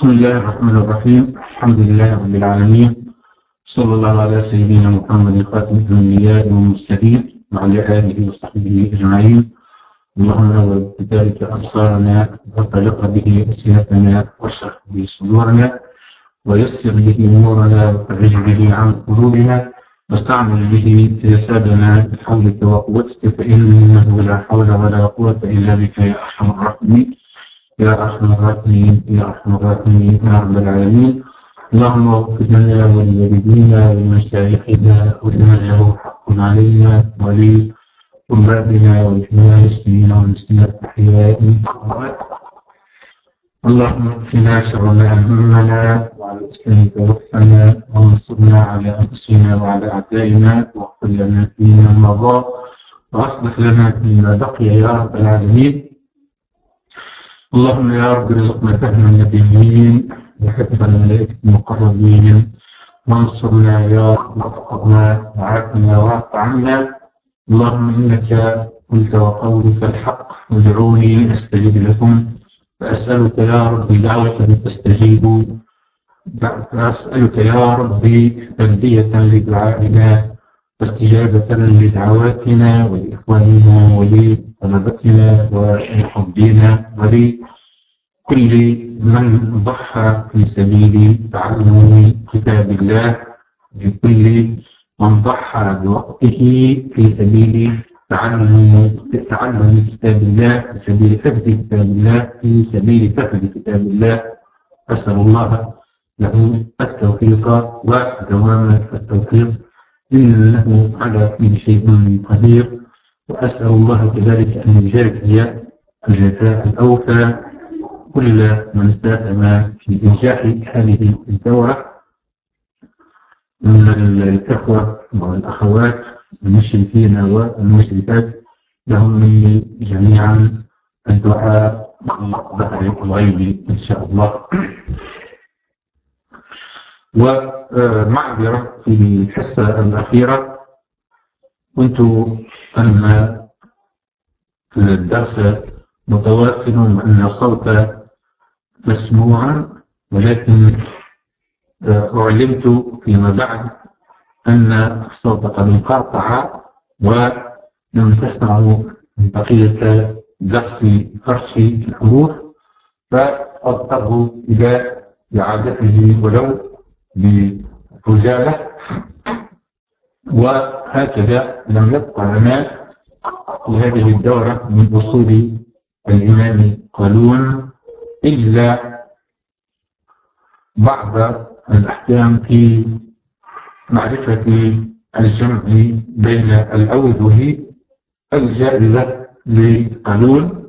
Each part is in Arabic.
بسم الله الرحمن الرحيم. الحمد لله رب العالمين. صلى الله على سيدنا محمد خاتم الأنبياء والمرسلين وعلى آله وصحبه أجمعين. اللهم نور بذلك أبصارنا وطلق به أسئلتنا واشرح به صدورنا ويسر به أمورنا وفرج به عن قلوبنا واستعمل به جسدنا بحولك وقوتك فإنه لا حول ولا قوة إلا بك يا أرحم الراحمين. يا أرحم الراحمين يا أرحم الراحمين يا رب العالمين. اللهم اغفر لنا ولوالدينا ولمشايخنا ولمن له حق علينا ولأمهاتنا ولجميع المسلمين والمسلمات الأحياء اللهم اكفنا شر ما أهمنا وعلى الإسلام توفنا وانصرنا على أنفسنا وعلى أعدائنا واغفر لنا فيما مضى وأصلح لنا فيما بقي يا رب العالمين. اللهم يا رب ارزقنا فهم النبيين وحفظ الملائكة المقربين. وانصرنا يا رب وفقنا وعافنا واعف عنا. اللهم إنك قلت وقولك الحق ادعوني أستجب لكم. فأسألك يا رب دعوة تستجيب فأسألك يا رب تلبية لدعائنا واستجابة لدعواتنا ولإخواننا ولطلبتنا ولحبنا ولكل من ضحى في سبيل تعلم كتاب الله لكل من ضحى بوقته في سبيل تعلم تعلم كتاب الله في سبيل حفظ كتاب الله في سبيل فهم كتاب الله. أسأل الله له التوفيق ودوام التوفيق. إنه على كل شيء قدير. وأسأل الله كذلك أن يجازي الجزاء الأوفى كل من ساهم في إنجاح هذه الدورة من الإخوة والأخوات المشركين والمشركات لهم مني جميعا الدعاء بظهر الغيب إن شاء الله. ومعذرة في الحصة الأخيرة كنت أن الدرس متواصل وأن الصوت مسموعا ولكن أعلمت فيما بعد أن الصوت قد انقطع ولم تسمعوا بقية درس فرش الحروف فاضطروا إلى إعادته ولو برجالة وهكذا لم يبقى لنا في هذه الدورة من أصول الإمام قالون إلا بعض الأحكام في معرفة الجمع بين الأوجه الجائزة لقانون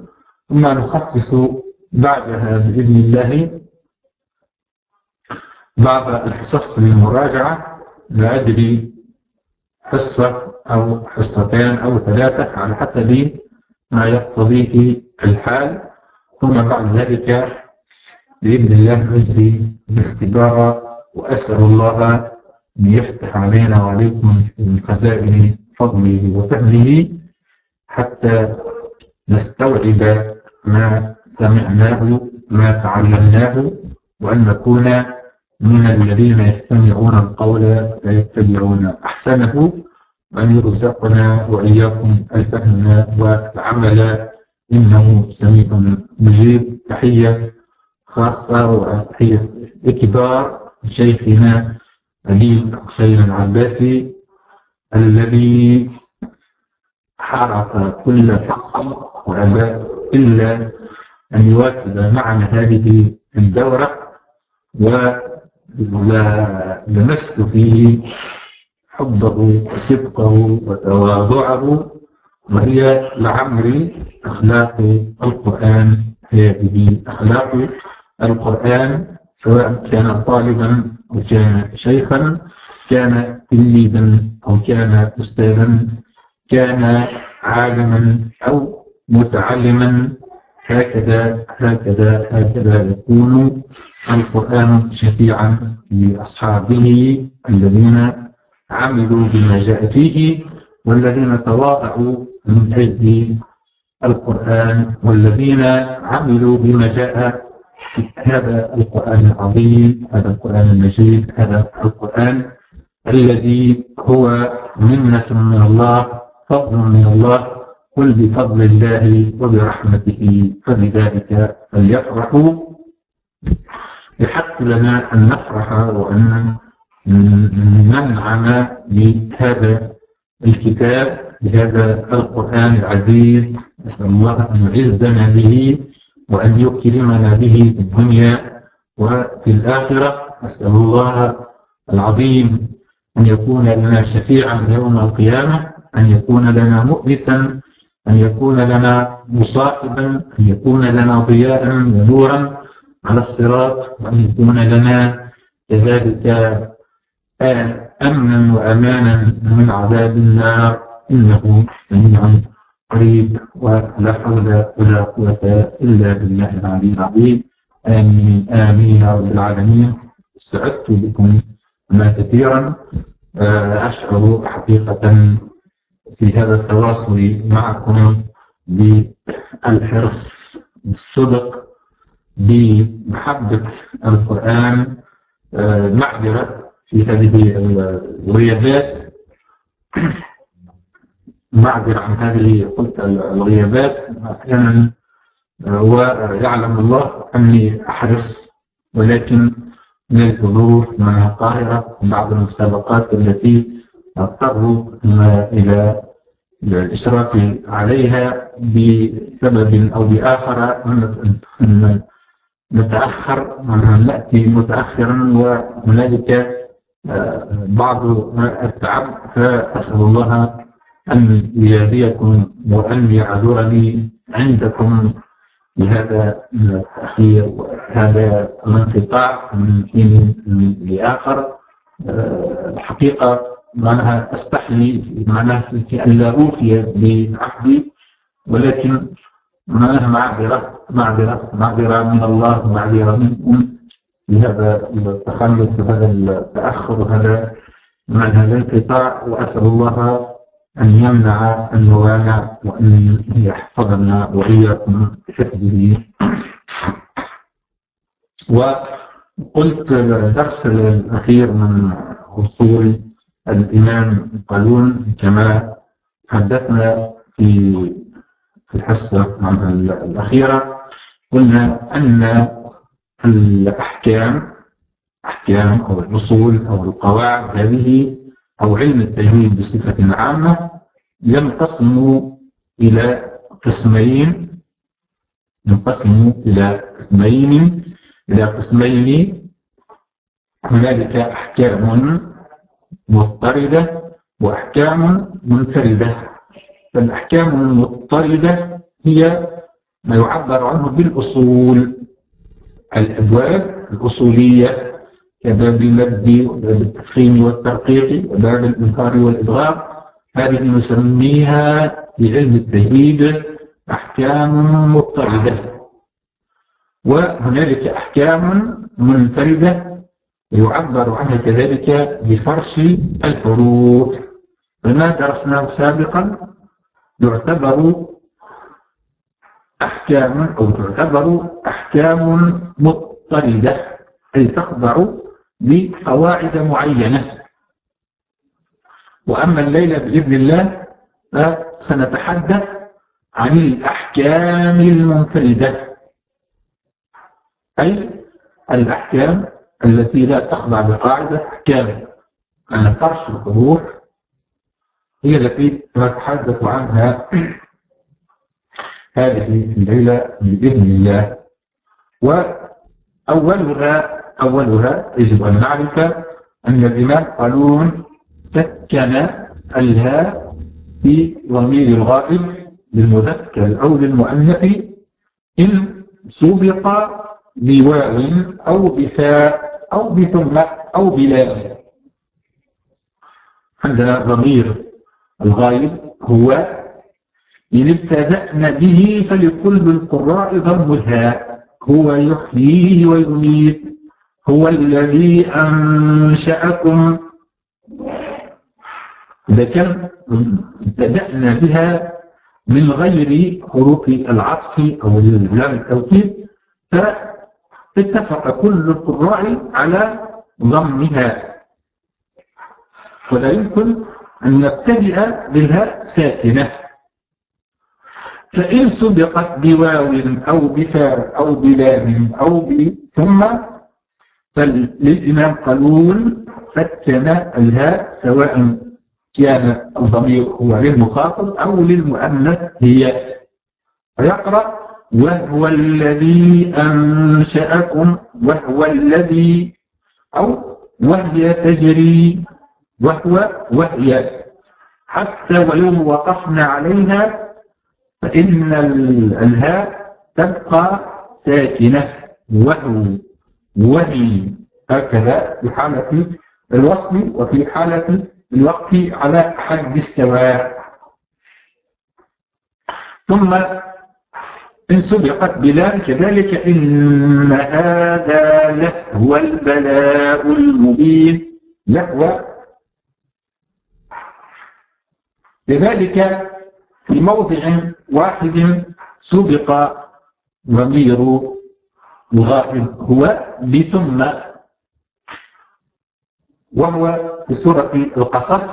ثم نخصص بعدها بإذن الله بعض الحصص للمراجعة لا أدري حصة أو حصتين أو ثلاثة على حسب ما يقتضيه الحال ثم بعد ذلك بإذن الله نجري الاختبار وأسأل الله أن يفتح علينا وعليكم من خزائن فضله وفهمه حتى نستوعب ما سمعناه ما تعلمناه وأن نكون من الذين يستمعون القول فيتبعون أحسنه وأن يرزقنا وإياكم الفهم والعمل إنه سميع مجيب. تحية خاصة وتحية كبار شيخنا علي حسين العباسي الذي حرص كل حق وأبى إلا أن يواكب معنا هذه الدورة ولمست فيه حبه وصدقه وتواضعه وهي لعمري أخلاق القرآن هذه أخلاق القرآن سواء كان طالبا أو كان شيخا كان تلميذا أو كان أستاذا كان عالما أو متعلما هكذا هكذا هكذا يكون القرآن شفيعا لأصحابه الذين عملوا بما جاء فيه والذين تواضعوا من أجل القرآن والذين عملوا بما جاء. هذا القرآن العظيم هذا القرآن المجيد هذا القرآن الذي هو منة من الله فضل من الله. قل بفضل الله وبرحمته فبذلك فليفرحوا. يحق لنا أن نفرح وأن ننعم بهذا الكتاب بهذا القرآن العزيز. نسأل الله أن يعزنا به وأن يكرمنا به في الدنيا وفي الآخرة. نسأل الله العظيم أن يكون لنا شفيعا يوم القيامة أن يكون لنا مؤنسا أن يكون لنا مصاحبا أن يكون لنا ضياء ونورا. على الصراط وأن يكون لنا كذلك أمنا وأمانا من عذاب النار. إنه سميع قريب ولا حول ولا قوة إلا بالله العلي العظيم. آمين آمين يا رب العالمين. سعدت بكم ما كثيرا أشعر حقيقة في هذا التواصل معكم بالحرص بالصدق. بمحبة القرآن معذرة في هذه الغيابات. معذرة عن هذه قلت الغيابات أحيانا ويعلم الله أني أحرص ولكن من الظروف من القاهرة بعض المسابقات التي اضطروا إلى الإشراف عليها بسبب أو بآخر نتأخر نأتي متأخرا وهنالك بعض التعب فأسأل الله أن يجازيكم وأن يعذرني عندكم بهذا التأخير وهذا الانقطاع من حين لآخر. الحقيقة معناها أستحلي معناها أن لا أوفي بعهدي ولكن معناها معذرة معذرة معذرة من الله معذرة منكم لهذا التخلف وهذا التأخر وهذا معنى الانقطاع وأسأل الله أن يمنع الموانع وأن يحفظنا وإياكم بحفظه. وقلت الدرس الأخير من أصول الإمام قالون كما حدثنا في في الحصة الأخيرة. قلنا أن الأحكام أحكام أو الأصول أو القواعد هذه أو علم التجويد بصفة عامة ينقسم إلى قسمين ينقسم إلى قسمين إلى قسمين. هنالك أحكام مضطردة وأحكام منفردة. فالأحكام المضطردة هي ما يعبر عنه بالأصول. الأبواب الأصولية كباب المد وباب التفخيم والترقيق وباب الإنكار والإدغام هذه نسميها في علم التجويد أحكام مضطردة. وهنالك أحكام منفردة يعبر عنها كذلك بفرش الحروف. فما درسناه سابقا؟ يعتبر أحكام أو تعتبر أحكام مضطردة أي تخضع بقواعد معينة. وأما الليلة بإذن الله فسنتحدث عن الأحكام المنفردة. أي الأحكام التي لا تخضع بقاعدة أحكام. أن فرش الحروف هي التي نتحدث عنها هذه الليلة بإذن الله. وأولها أولها يجب أن نعرف أن الإمام قالون سكن الهاء في ضمير الغائب للمذكر أو للمؤنث إن سبق بواو أو بفاء أو بثم أو بلا عندنا ضمير الغائب هو إن ابتدأنا به فلكل القراء ضم الهاء هو يحييه ويميت هو الذي أنشأكم. إذا كان ابتدأنا بها من غير حروف العطف أو الإسلام التوكيد اتفق كل القراء على ضمها. ولا يمكن أن نبتدئ بالهاء ساكنة. فإن سبقت بواو أو بفاء أو بلام أو ب ثم فللإمام قالون سكن الهاء سواء كان الضمير هو للمخاطب أو للمؤنث هي. فيقرأ وهو الذي أنشأكم وهو الذي أو وهي تجري وهو وهي. حتى ولو وقفنا عليها فإن الهاء تبقى ساكنة. وهو وهي. هكذا في حالة الوصل وفي حالة الوقف على حد السواء. ثم إن سبقت بلام كذلك إن هذا لهو البلاء المبين لهو لذلك في موضع واحد سبق ضمير مغافل هو بثم وهو في سورة القصص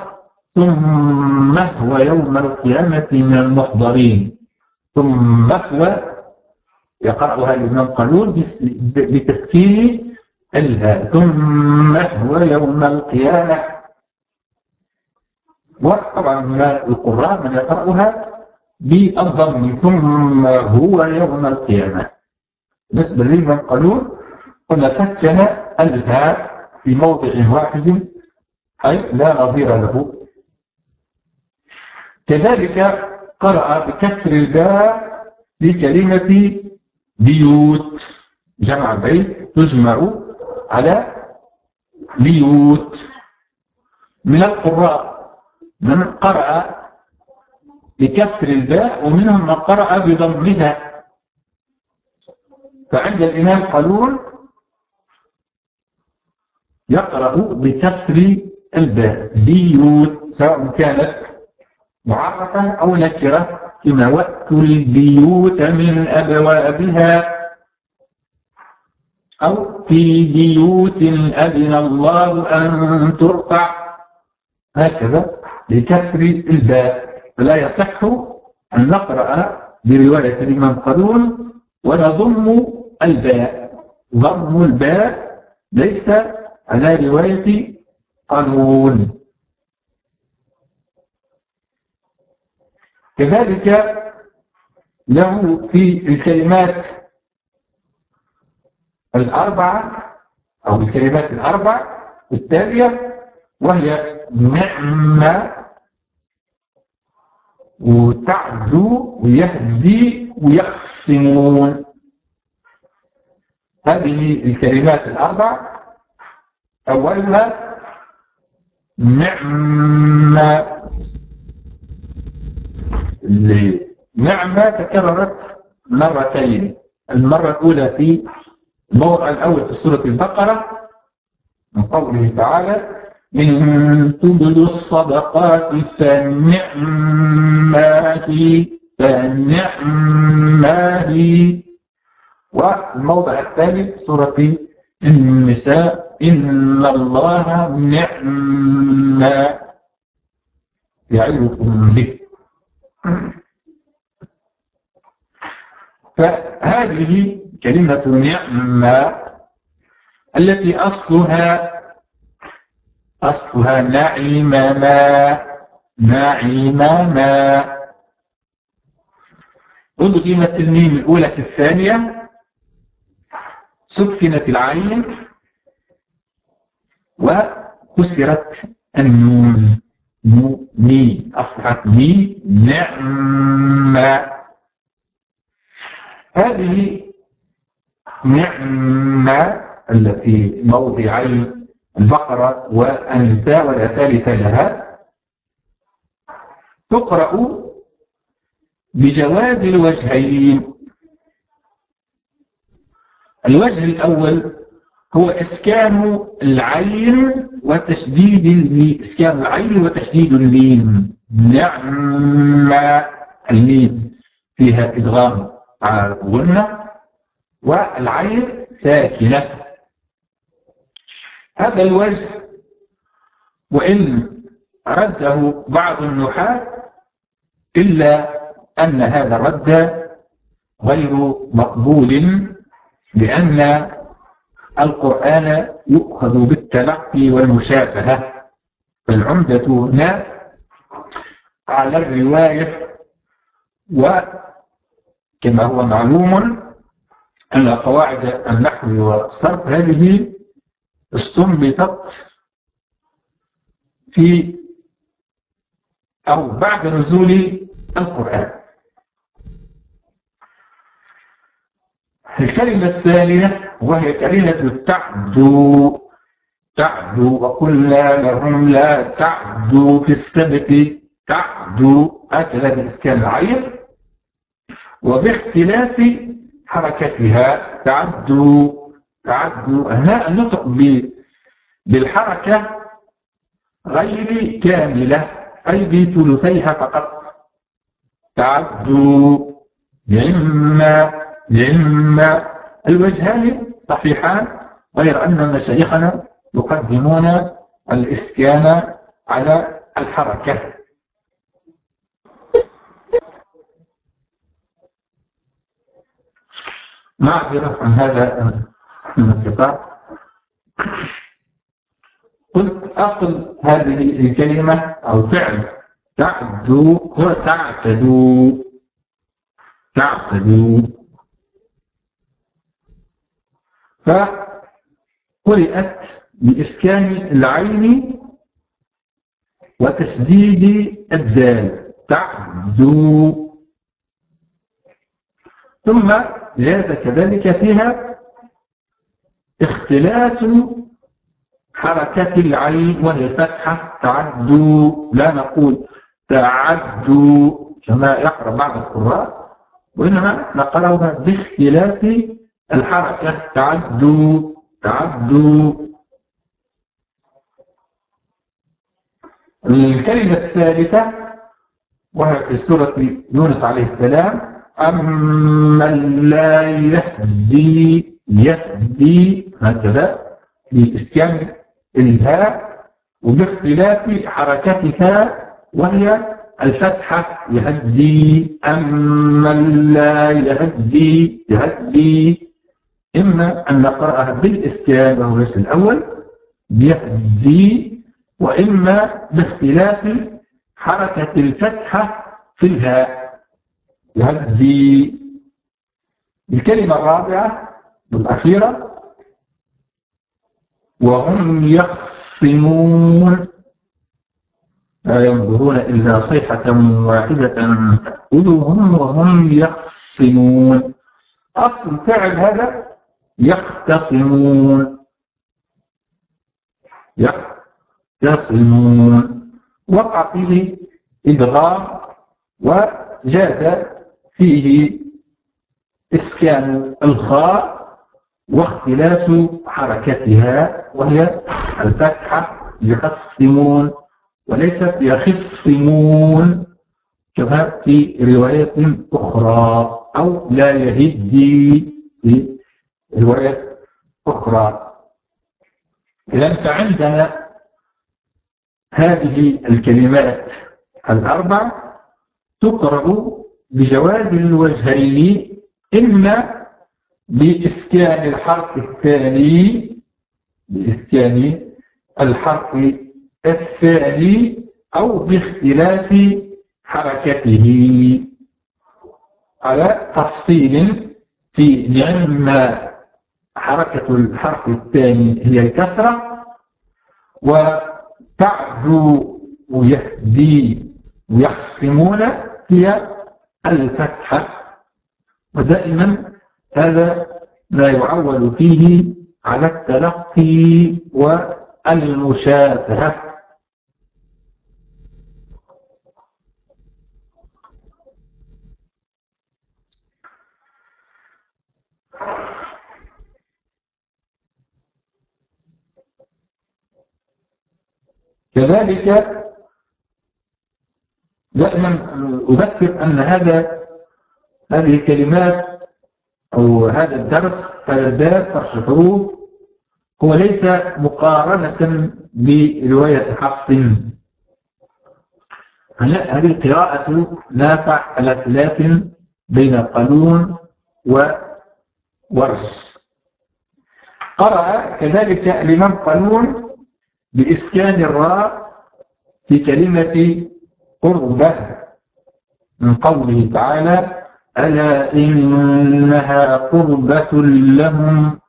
ثم هو يوم القيامة من المحضرين. ثم هو يقرأها الإمام قانون بتسكين الهاء. ثم هو يوم القيامة وطبعا القراء من يقرأها بالضم ثم هو يوم القيامة. بالنسبة للإمام قانون قلنا سكن الهاء في موضع واحد أي لا نظير له. كذلك قرأ بكسر الباء لكلمة بيوت. جمع بيت تجمع على بيوت. من القراء من قرأ بكسر الباء ومنهم من قرأ بضمها. فعند الإمام قالون يقرأ بكسر الباء. بيوت سواء كانت معرفة أو نكرة. كما وقت البيوت من أبوابها. أو في بيوت أذن الله أن ترفع. هكذا. بكسر الباء فلا يصح أن نقرأ برواية الإمام قانون ونضم الباء. ضم الباء ليس على رواية قانون. كذلك له في الكلمات الأربعة أو الكلمات الأربع التالية وهي نعمة وتعدو ويهدي ويقسمون هذه الكلمات الأربع. أولها نعمة. نعمة تكررت مرتين. المرة الأولى في الموضع الأول في سورة البقرة من قوله تعالى إن تبدوا الصدقات فنعما هي هي والموضع الثالث سورة النساء إن الله نعم. يعظكم به. فهذه كلمة نعمة التي أصلها أصلها نعيم ما نعيم ما أدغمت الميم الأولى في الثانية. سكنت العين وكسرت النون. مي أصبحت مي نعمة هذه نعمة التي موضعي البقرة والنساء ولا ثالث لها تقرأ بجواز الوجهين. الوجه الأول هو إسكان العين وتشديد الميم إسكان العين وتشديد الميم نعم الميم فيها إدغام على الغنة والعين ساكنة. هذا الوجه. وإن رده بعض النحاة إلا أن هذا الرد غير مقبول لأن القرآن يؤخذ بالتلقي والمشافهة. فالعمدة هنا على الرواية وكما هو معلوم أن قواعد النحو والصرف هذه استنبطت في أو بعد نزول القرآن. الكلمة الثانية وهي كلمة تعدو. تعدو وقلنا لهم لا تعدوا في السبت. تعدو هكذا بإسكان العين وباختلاف حركتها تعدو. هنا النطق بالحركة غير كاملة أي بثلثيها فقط. تعدو لعما لعما الوجهان صحيحان غير أن مشايخنا يقدمون الإسكان على الحركة. معذرة عن هذا الانقطاع قلت أصل هذه الكلمة أو فعل تعدو هو تعتدو. تعتدو. فقرئت بإسكان العين وتسديد الدال. تعدو. ثم جاز كذلك فيها اختلاس حركة العين وهي فتحة تعدو لا نقول تعدو كما يقرأ بعض القراء وإنما نقرأها باختلاف الحركة. تعدو تعدو الكلمة الثالثة وهي في سورة يونس عليه السلام أمن لا يهدي يهدي هكذا بإسكان الهاء وباختلاف حركتها وهي الفتحة. يهدي أمن لا يهدي يهدي. إما أن نقرأها بالإسكان وهو الأول يهدي. وإما باختلاف حركة الفتحة في الهاء. يهدي. الكلمة الرابعة والأخيرة وهم يخصمون لا ينظرون إلا صيحة واحدة تأخذهم وهم يخصمون. أصل فعل هذا يختصمون. يختصمون. وقع فيه إدغام وجاز فيه إسكان الخاء واختلاس حركتها وهي الفتحة يخصمون وليست يخصمون. كما في رواية أخرى أو لا يهدي في رواية أخرى. إذا فعندنا هذه الكلمات الأربع تقرأ بجواز الوجهين إما بإسكان الحرف الثاني بإسكان الحرف الثاني أو باختلاف حركته. على تفصيل في نعم حركة الحرف الثاني هي الكسرة وتعدو ويهدي ويحسمون هي الفتحة. ودائما هذا لا يعول فيه على التلقي والمشافهة كذلك دائما أذكر أن هذا هذه الكلمات أو هذا الدرس الدرس فرش الحروف هو ليس مقارنة برواية حفص. هذه القراءة نافع على خلاف بين قانون وورش قرأ كذلك الإمام قانون بإسكان الراء في كلمة قربة من قوله تعالى ألا إنها قربة لهم؟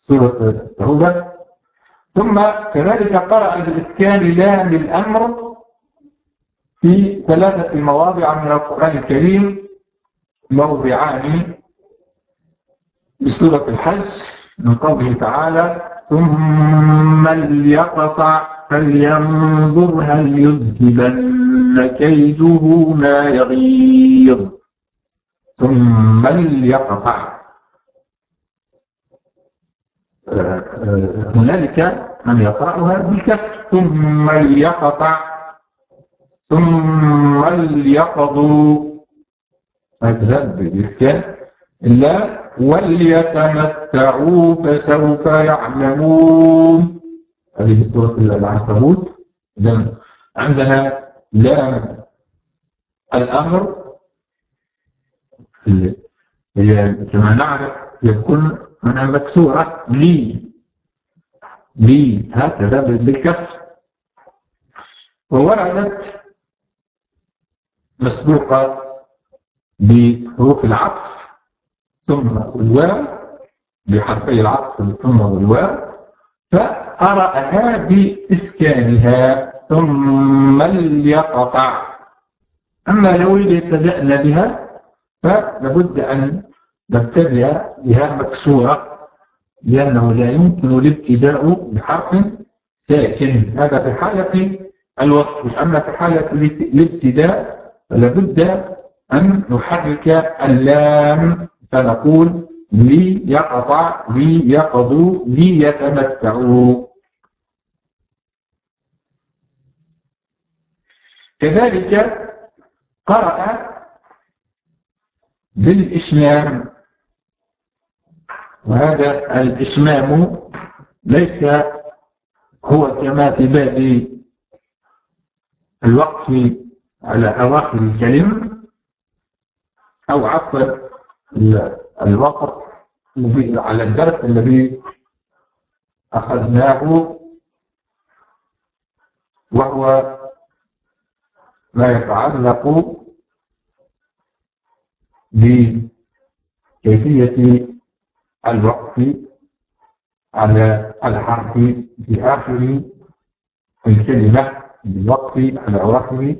سورة التوبة. ثم كذلك قرأ بإسكان لام الأمر في ثلاثة مواضع من القرآن الكريم موضعان. بسورة الحج من قوله تعالى ثم ليقطع فلينظر هل يذهبن كيده ما يغيظ. ثم ليقطع. هنالك من يقرأها بالكسر. ثم ليقطع. ثم ليقضوا. هذا بالإسكان. إلا وليتمتعوا فسوف يعلمون. هذه سورة العنكبوت عندنا لام الأمر هي كما نعرف يكون منها مكسورة. لي. لي. هكذا بالكسر. ووردت مسبوقة بحروف العطف. ثم الواو بحرفي العطف ثم الواو فقرأها بإسكانها ثم ليقطع. أما لو ابتدأنا بها فلابد أن نبتدئ بها مكسورة لأنه لا يمكن الابتداء بحرف ساكن. هذا في حالة الوصف. أما في حالة الابتداء فلابد أن نحرك اللام فنقول لي يقطع لي يقضوا لي يتمتعوا كذلك قرأ بالإسلام. وهذا الإسلام ليس هو كما في باب الوقف على أواخر الكلمة أو عفوا الوقف على الدرس الذي أخذناه وهو ما يتعلق بكيفية الوقف على الحرف في آخر الكلمة بالوقف على أواخر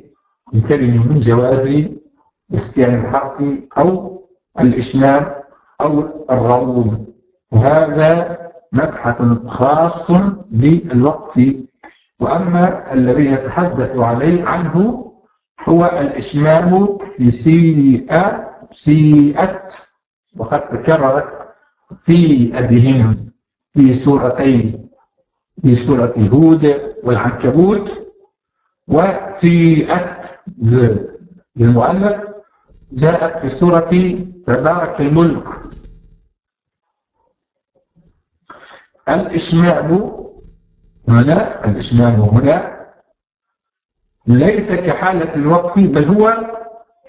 الكلمة من جواز إسكان الحرف أو الإسلام أو الروم وهذا مبحث خاص بالوقف وأما الذي يتحدث عليه عنه هو الإسلام في سيئة وقد تكررت في أبهم في سورتين في سورة هود والعنكبوت. وسيئت للمؤلف جاءت في سورة تبارك الملك. الإشمام هنا الإشمام هنا. ليس كحالة الوقف بل هو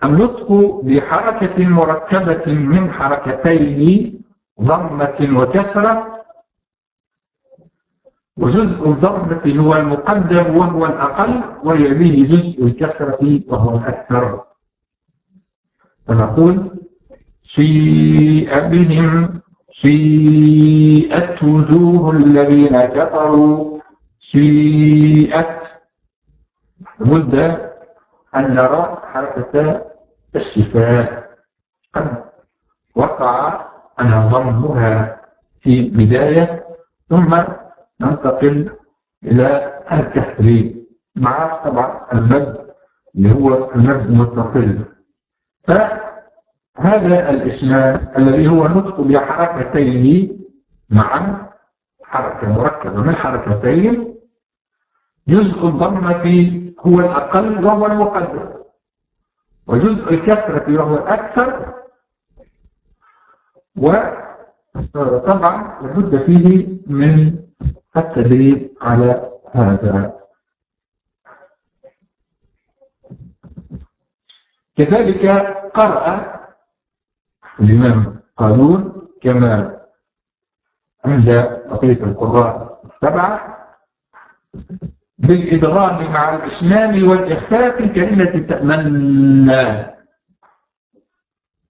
النطق بحركة مركبة من حركتين ضمة وكسرة. وجزء الضمة هو المقدم وهو الأقل ويليه جزء الكسرة وهو الأكثر. فنقول شيء بهم شيئت وجوه الذين كفروا شيئت لابد أن نرى حركة الشفاء. قد وقع أن ضمها في بداية ثم ننتقل إلى الكسر مع طبعا المد اللي هو المد المتصل. فهذا الإسناد الذي هو نطق بحركتين معا حركة مركبة من حركتين. جزء الضمة هو الأقل وهو المقدر وجزء الكسرة وهو الأكثر. وطبعا لابد فيه من التدريب على هذا. كذلك قرأ الإمام قانون كما عند بقية القراء السبعة بالإدغام مع الإشمام والإخفاء في كلمة تأمنى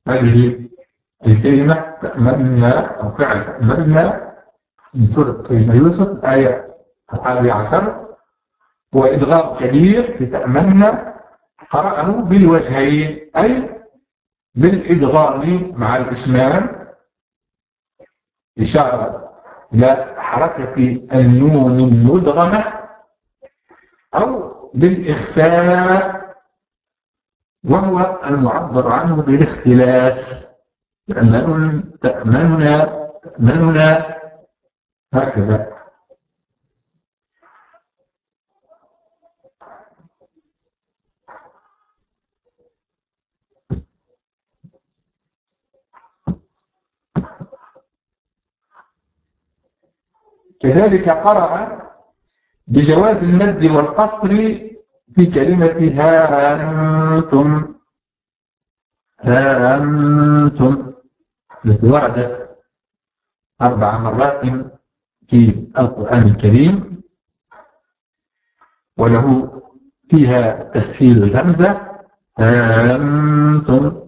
هذه الكلمة تأمنى أو فعل تأمنى من سورة سيدنا يوسف آية الحادي عشر. هو إدغام كبير في تأمنى قرأه بالوجهين أي بالإدغام مع الإسلام. إشارة إلى حركة النون المدغمة أو بالإخفاء وهو المعبر عنه بالاختلاس. تأمننا تأمننا هكذا. كذلك قرأ بجواز المد والقصر في كلمة ها أنتم. ها أنتم. التي وردت أربع مرات في القرآن الكريم. وله فيها تسهيل الهمزة. أنتم.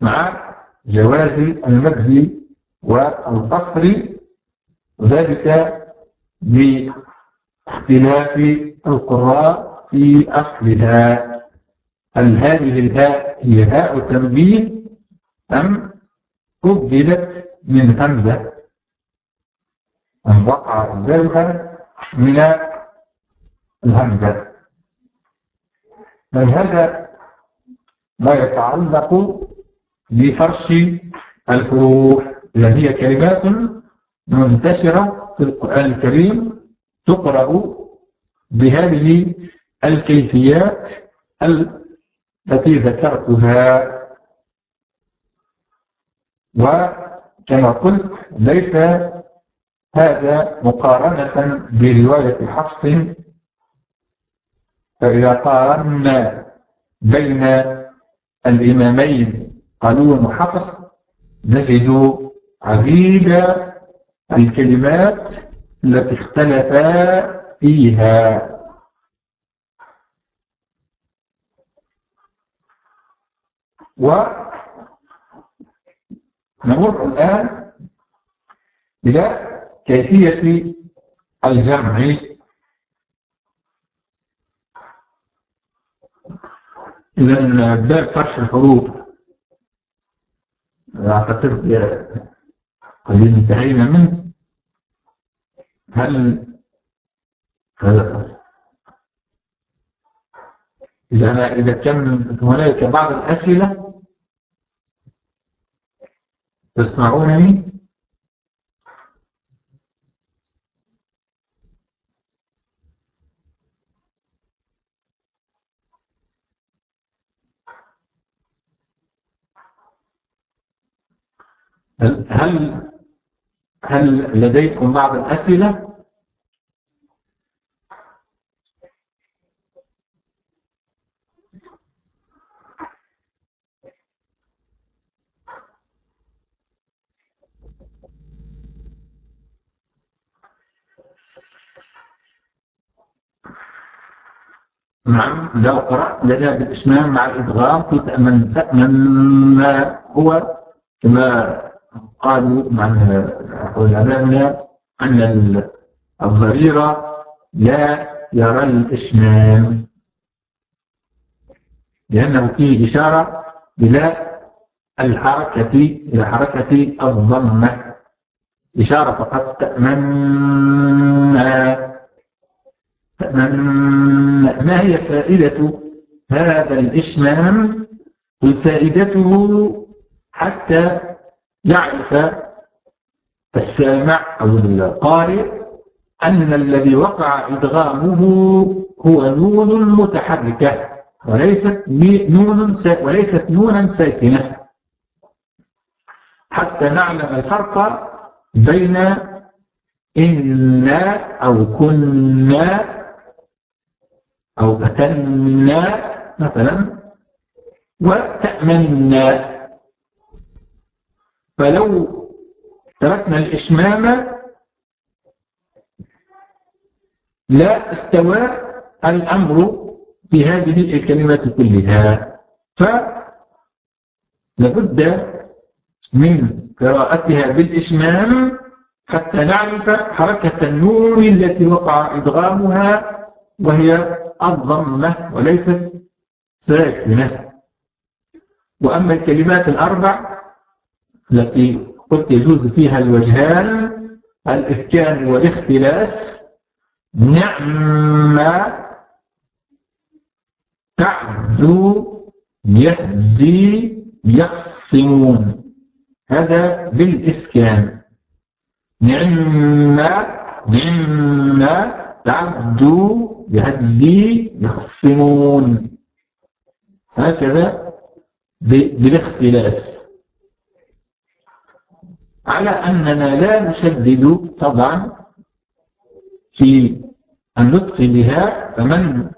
مع جواز المد والقصر. وذلك باختلاف القراء في أصلها. هل هذه الهاء هي هاء تنبيه أم أبدلت من همزة أم وقع ذلك من الهمزة هذا ما يتعلق بفرش الحروف التي هي كلمات منتشرة القرآن الكريم تقرأ بهذه الكيفيات التي ذكرتها. وكما قلت ليس هذا مقارنة برواية حفص فإذا قارنا بين الإمامين قالون وحفص نجد عديد الكلمات التي اختلفا فيها. ونمر الآن إلى كيفية الجمع. إذا باب فرش الحروف. أعتقد قد انتهينا منه. هل إذا إذا كان هناك بعض الأسئلة تسمعونني؟ هل هل لديكم بعض الأسئلة؟ نعم لو قرأت لنا بالإسلام مع الإدغام قلت أمن تأمن ما هو كما قالوا من علماءنا أن الضريرة لا يرى الإسلام لأنه فيه إشارة إلى الحركة إلى حركة الضمة. إشارة فقط تأمنا تأمنا ما هي فائدة هذا الإسلام فائدته حتى يعرف السامع أو القارئ أن الذي وقع إدغامه هو نون متحركة وليست نون وليست نونا ساكنة. حتى نعلم الفرق بين إنا أو كنا أو فتنا مثلا وتأمنا. فلو تركنا الإشمام لا استوى الأمر في هذه الكلمات كلها فلابد من قراءتها بالإشمام حتى نعرف حركة النور التي وقع إدغامها وهي الضمة وليست ساكنة. وأما الكلمات الأربع التي قد يجوز فيها الوجهان الإسكان والاختلاس نعم تعدو يهدي يخصمون. هذا بالإسكان. نعم نعم تعدو يهدي يخصمون. هكذا بالاختلاس. على أننا لا نشدد طبعا في النطق بها فمن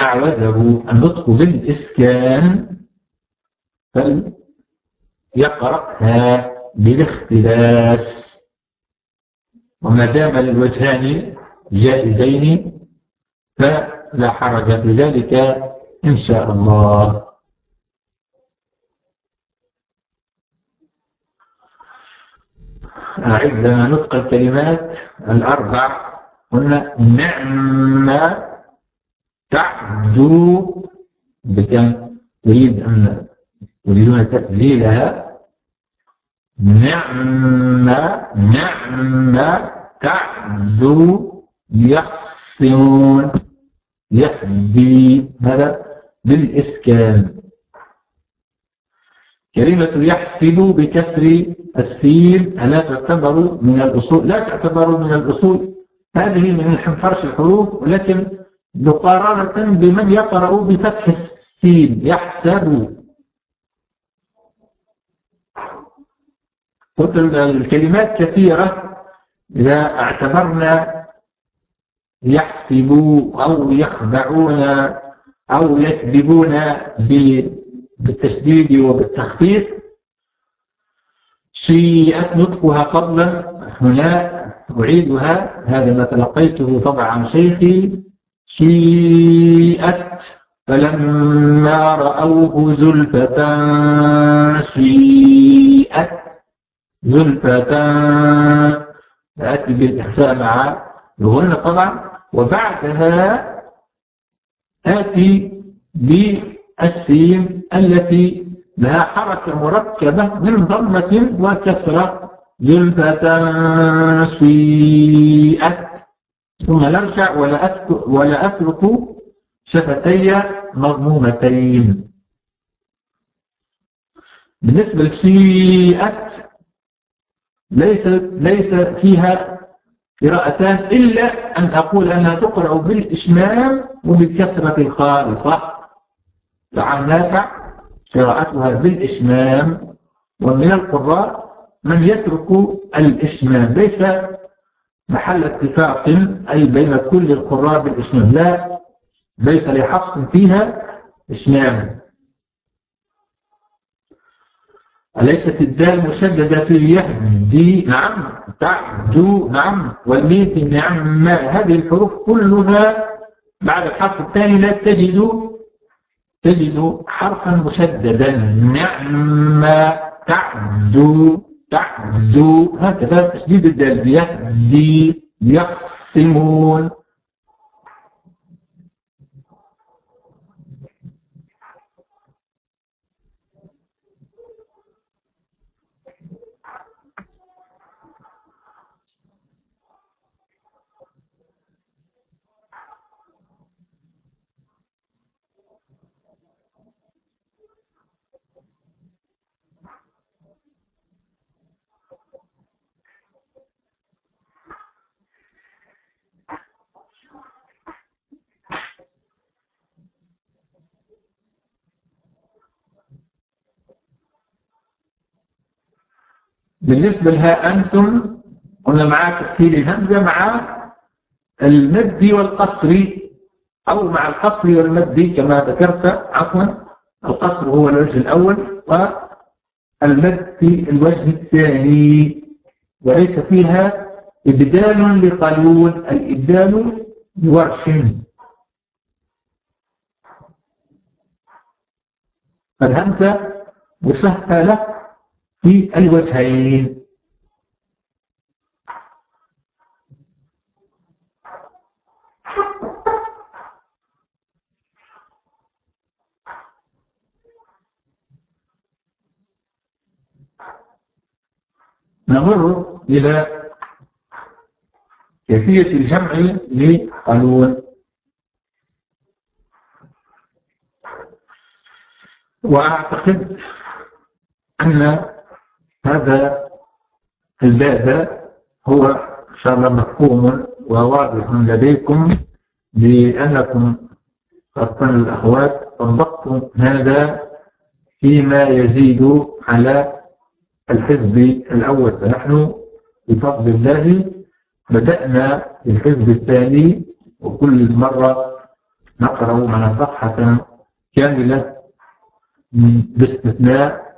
أعوزه النطق بالإسكان فليقرأها بالاختلاس. وما دام للوجهان جائزين فلا حرج في ذلك إن شاء الله. أعد نطق الكلمات الأربع. قلنا نعمة تعدو بكم؟ تريد أن تريدون تسجيلها. نعمة نعمة تعدو يخصمون. يهدي هذا بالإسكان كلمة يحسب بكسر السين ألا تعتبر من الأصول لا تعتبر من الأصول. هذه من فرش الحروف ولكن مقارنة بمن يقرأ بفتح السين يحسب. قلت الكلمات كثيرة إذا اعتبرنا يحسبوا أو يخدعون أو يكذبون بالتشديد وبالتخفيف شيئت نطقها قبلا هنا أعيدها. هذا ما تلقيته طبعا شيخي. شيئت فلما رأوه زلفة شيئت زلفة تأتي بالإحساء مع الغنى طبعا وبعدها آتي بالسين التي لها حركة مركبة من ضمة وكسرة زلفة سيئت ثم نرجع ولا ولا أترك شفتي مضمومتين. بالنسبة لسيئت ليس ليس فيها قراءتان إلا أن أقول أنها تقرأ بالإشمام وبالكسرة الخالصة. فعن نافع. قراءتها بالإشمام ومن القراء من يترك الإشمام ليس محل اتفاق أي بين كل القراء بالإشمام لا ليس لحفص فيها إشمام أليست الدال مشددة في يهدي نعم تعدو نعم والميت نعم. هذه الحروف كلها بعد الحرف الثاني لا تجد تجد حرفا مشددا نعم تعدو تعدو. هكذا تشديد الدال. يهدي يقسمون بالنسبة لها أنتم قلنا مع تسهيل الهمزة مع المد والقصر أو مع القصر والمد كما ذكرت عفوا القصر هو الوجه الأول والمد في الوجه الثاني. وليس فيها إبدال لقانون الإبدال بورش فالهمزة مسهلة في الوجهين. نمر إلى كيفية الجمع لقانون وأعتقد أن هذا الباب هو إن شاء الله مفهوم وواضح لديكم بأنكم خاصة الأخوات طبقتم هذا فيما يزيد على الحزب الأول. فنحن بفضل الله بدأنا الحزب الثاني وكل مرة نقرأ مع صفحة كاملة باستثناء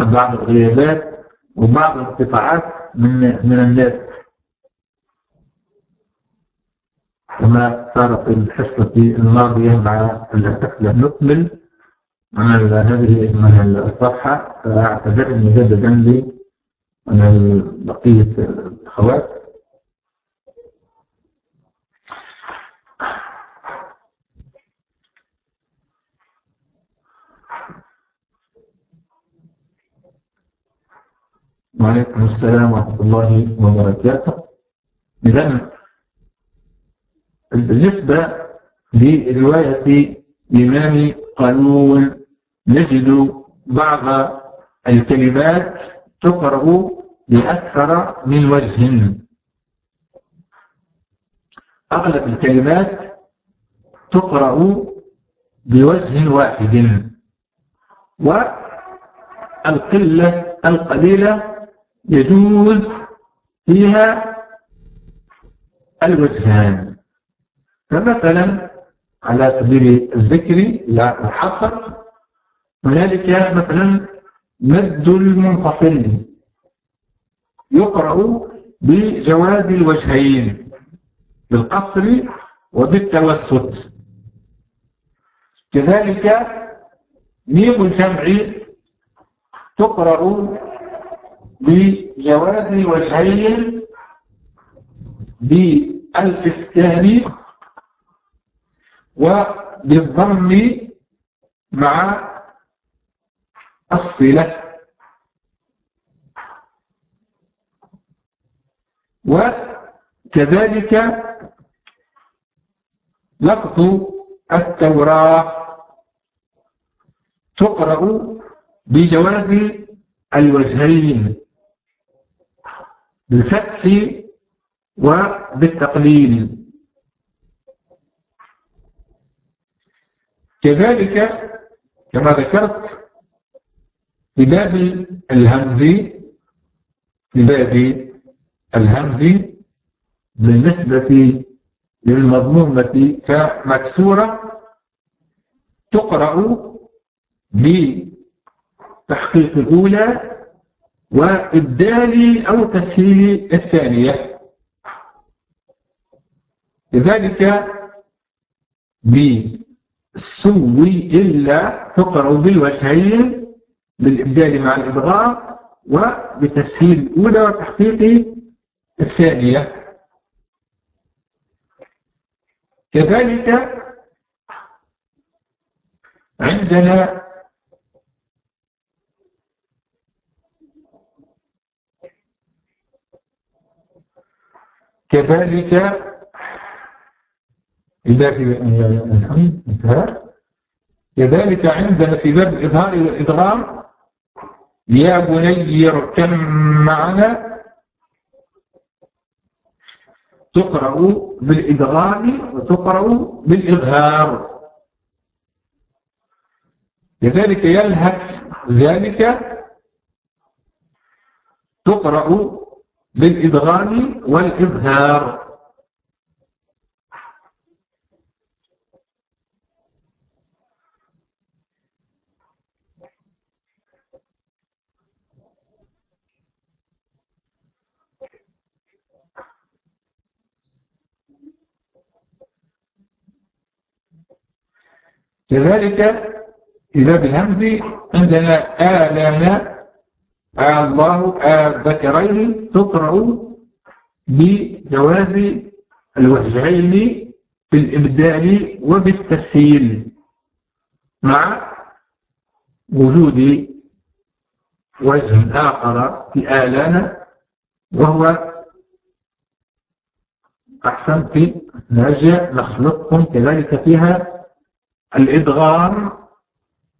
بعض الغيابات وبعض القطاعات من من الناس. كما صار في الحصة الماضية مع الأسف لم نكمل. عن هذه من الصفحة فأعتبر مجددا لي من بقية الأخوات. وعليكم السلام ورحمة الله وبركاته. إذن بالنسبة لرواية إمام قانون نجد بعض الكلمات تقرأ بأكثر من وجه. أغلب الكلمات تقرأ بوجه واحد. والقلة القليلة يجوز فيها الوجهان. فمثلا على سبيل الذكر لا الحصر هنالك مثلا مد المنفصل يقرأ بجواز الوجهين بالقصر وبالتوسط. كذلك ميم الجمع تقرأ بجواز الوجهين بالإسكان وبالضم مع الصلة. وكذلك لفظ التوراة تقرأ بجواز الوجهين. بالفتح وبالتقليل. كذلك كما ذكرت في باب الهمز في باب الهمز بالنسبة للمضمومة كمكسورة تقرأ بتحقيق الأولى وإبدال أو تسهيل الثانية. لذلك بسوي إلا تقرأ بالوجهين بالإبدال مع الإبغاء وبتسهيل الأولى وتحقيق الثانية. كذلك عندنا كذلك إذا في انتهى كذلك عندنا في باب الإظهار والإدغام يا بني اركم معنا. تقرأ بالإدغام وتقرأ بالإظهار. كذلك يلهث ذلك. تقرأ بالإدغام والإظهار. كذلك إذا بالهمز عندنا آلان الله الذكرين تقرأ بجواز الوجهين في الإبدال وبالتسهيل مع وجود وجه آخر في آلان وهو أحسن في نرجع نخلقكم كذلك فيها الإدغام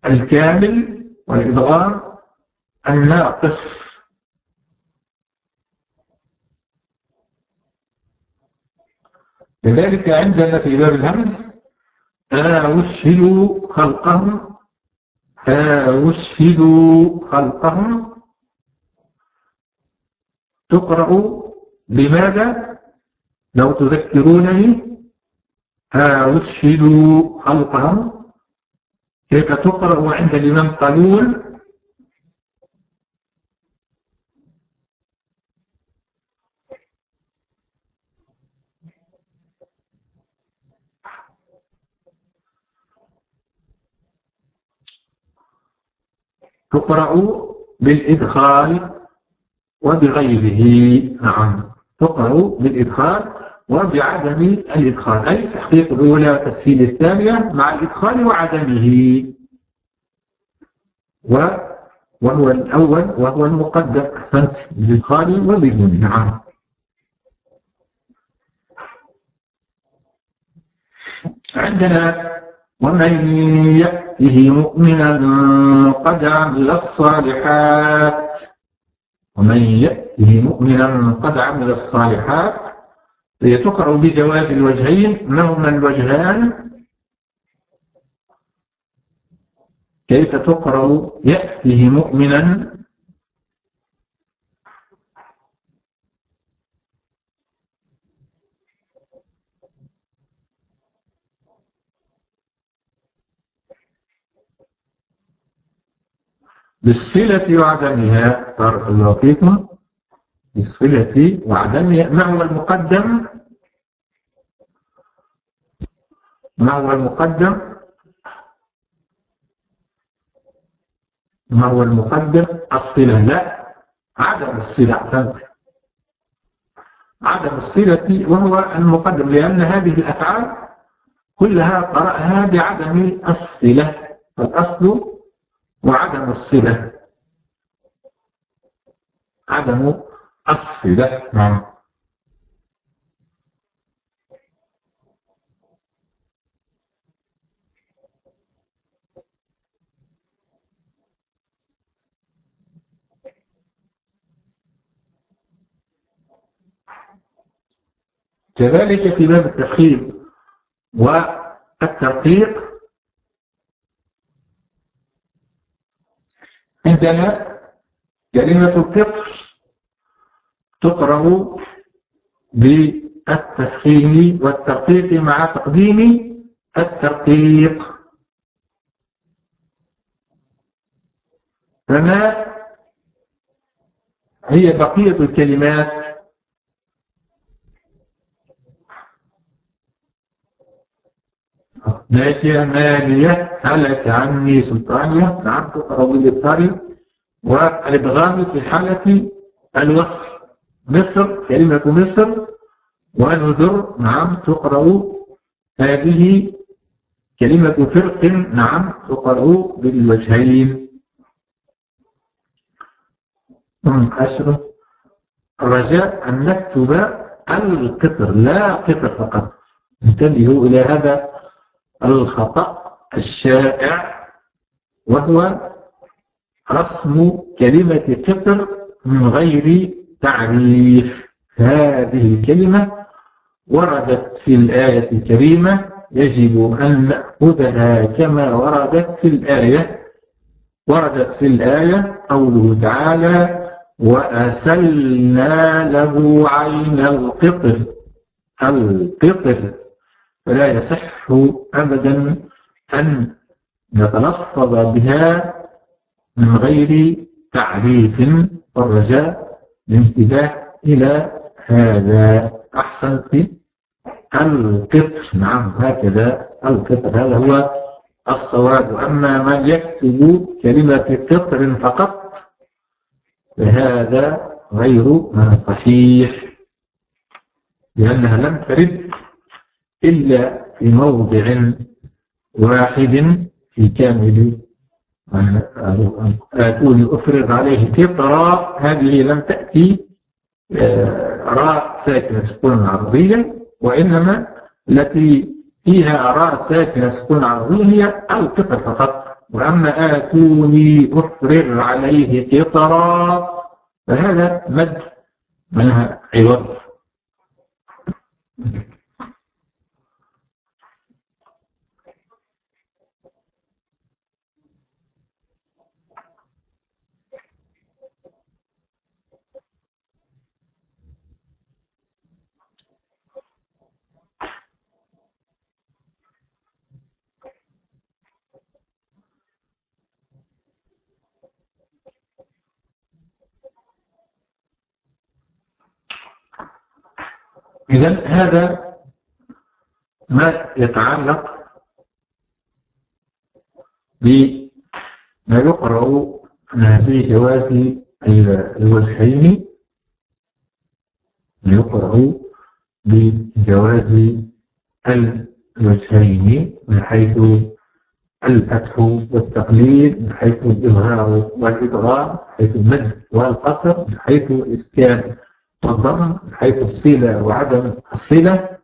الكامل والإدغام الناقص. لذلك عندنا في باب الهمز أوشهدوا خلقهم أوشهدوا خلقهم. تقرأ بماذا لو تذكرونني أوشهدوا خلقهم. كيف تقرأ عند الإمام قلول تقرأ بالإدخال وبغيره. نعم. تقرأ بالإدخال وبعدم الإدخال أي تحقيق الأولى وتسهيل الثانية مع الإدخال وعدمه. وهو الأول وهو المقدم أحسنت. بالإدخال وبدون نعم. عندنا ومن يأته مؤمنا قد عمل الصالحات. ومن يأته مؤمنا قد عمل الصالحات. تقرأ بجواز الوجهين ما هما الوجهان. كيف تقرأ يأته مؤمنا بالصلة وعدمها بارك فيكم. بالصلة وعدمها ما هو المقدم؟ ما هو المقدم؟ ما هو المقدم؟ الصلة. لا. عدم الصلة. أحسنت عدم الصلة وهو المقدم لأن هذه الأفعال كلها قرأها بعدم الصلة. فالأصل وعدم الصلة. عدم الصلة. نعم. كذلك في باب التخييم والترقيق. عندنا كلمة القطر تقرأ بالتسخين والترقيق مع تقديم الترقيق. فما هي بقية الكلمات؟ ناتية مالية هلك عني سلطانية؟ نعم تقرأ بالإبطال والإبغام في حالة الوصف. مصر كلمة مصر. ونذر نعم تقرأ هذه كلمة فرق. نعم تقرأ بالوجهين. أشرف الرجاء أن نكتب القطر لا قطر فقط. انتبهوا إلى هذا. الخطأ الشائع وهو رسم كلمة قطر من غير تعريف. هذه الكلمة وردت في الآية الكريمة يجب أن نأخذها كما وردت في الآية. وردت في الآية قوله تعالى وأسلنا له عين القطر. القطر فلا يصح أبدا أن نتلفظ بها من غير تعريف والرجاء الانتباه إلى هذا. أحسنت القطر. نعم هكذا القطر. هذا هو الصواب. أما من يكتب كلمة قطر فقط فهذا غير صحيح لأنها لم ترد إلا في موضع واحد في كامل آتوني أفرغ عليه قطرة هذه لم تأتي آه، راء ساكنة سكون عرضية وإنما التي فيها راء ساكنة سكون عرضية هي القطر فقط. وأما آتوني أفرغ عليه قطرة فهذا مد منها عوض. إذا هذا ما يتعلق بما يقرأ في جواز الوجهين يقرأ بجواز الوجهين من حيث الفتح والتقليد من حيث الإظهار والإضغام من حيث المد والقصر من حيث الإسكان. والضم من حيث الصلة وعدم الصلة.